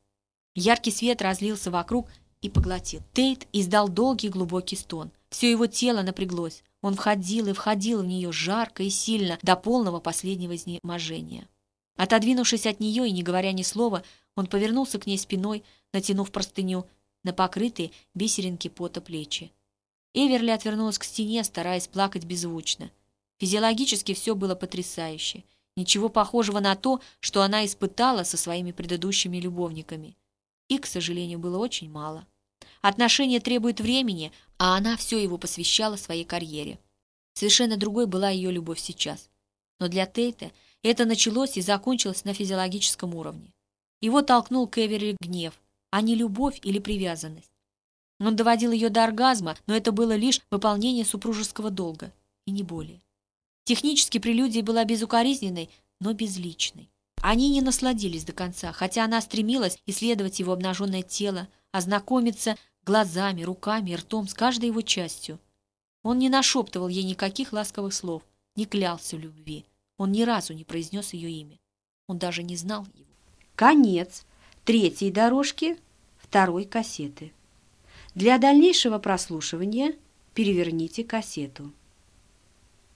Яркий свет разлился вокруг и поглотил. Тейт издал долгий глубокий стон. Все его тело напряглось. Он входил и входил в нее жарко и сильно, до полного последнего изнеможения. Отодвинувшись от нее и не говоря ни слова, он повернулся к ней спиной, натянув простыню на покрытые бисеринки пота плечи. Эверли отвернулась к стене, стараясь плакать беззвучно. Физиологически все было потрясающе. Ничего похожего на то, что она испытала со своими предыдущими любовниками. И, к сожалению, было очень мало. Отношения требуют времени, а она все его посвящала своей карьере. Совершенно другой была ее любовь сейчас. Но для Тейта это началось и закончилось на физиологическом уровне. Его толкнул к Эверли гнев, а не любовь или привязанность. Он доводил ее до оргазма, но это было лишь выполнение супружеского долга, и не более. Технически прелюдия была безукоризненной, но безличной. Они не насладились до конца, хотя она стремилась исследовать его обнаженное тело, ознакомиться глазами, руками ртом с каждой его частью. Он не нашептывал ей никаких ласковых слов, не клялся в любви. Он ни разу не произнес ее имя. Он даже не знал его. Конец третьей дорожки второй кассеты. Для дальнейшего прослушивания переверните кассету.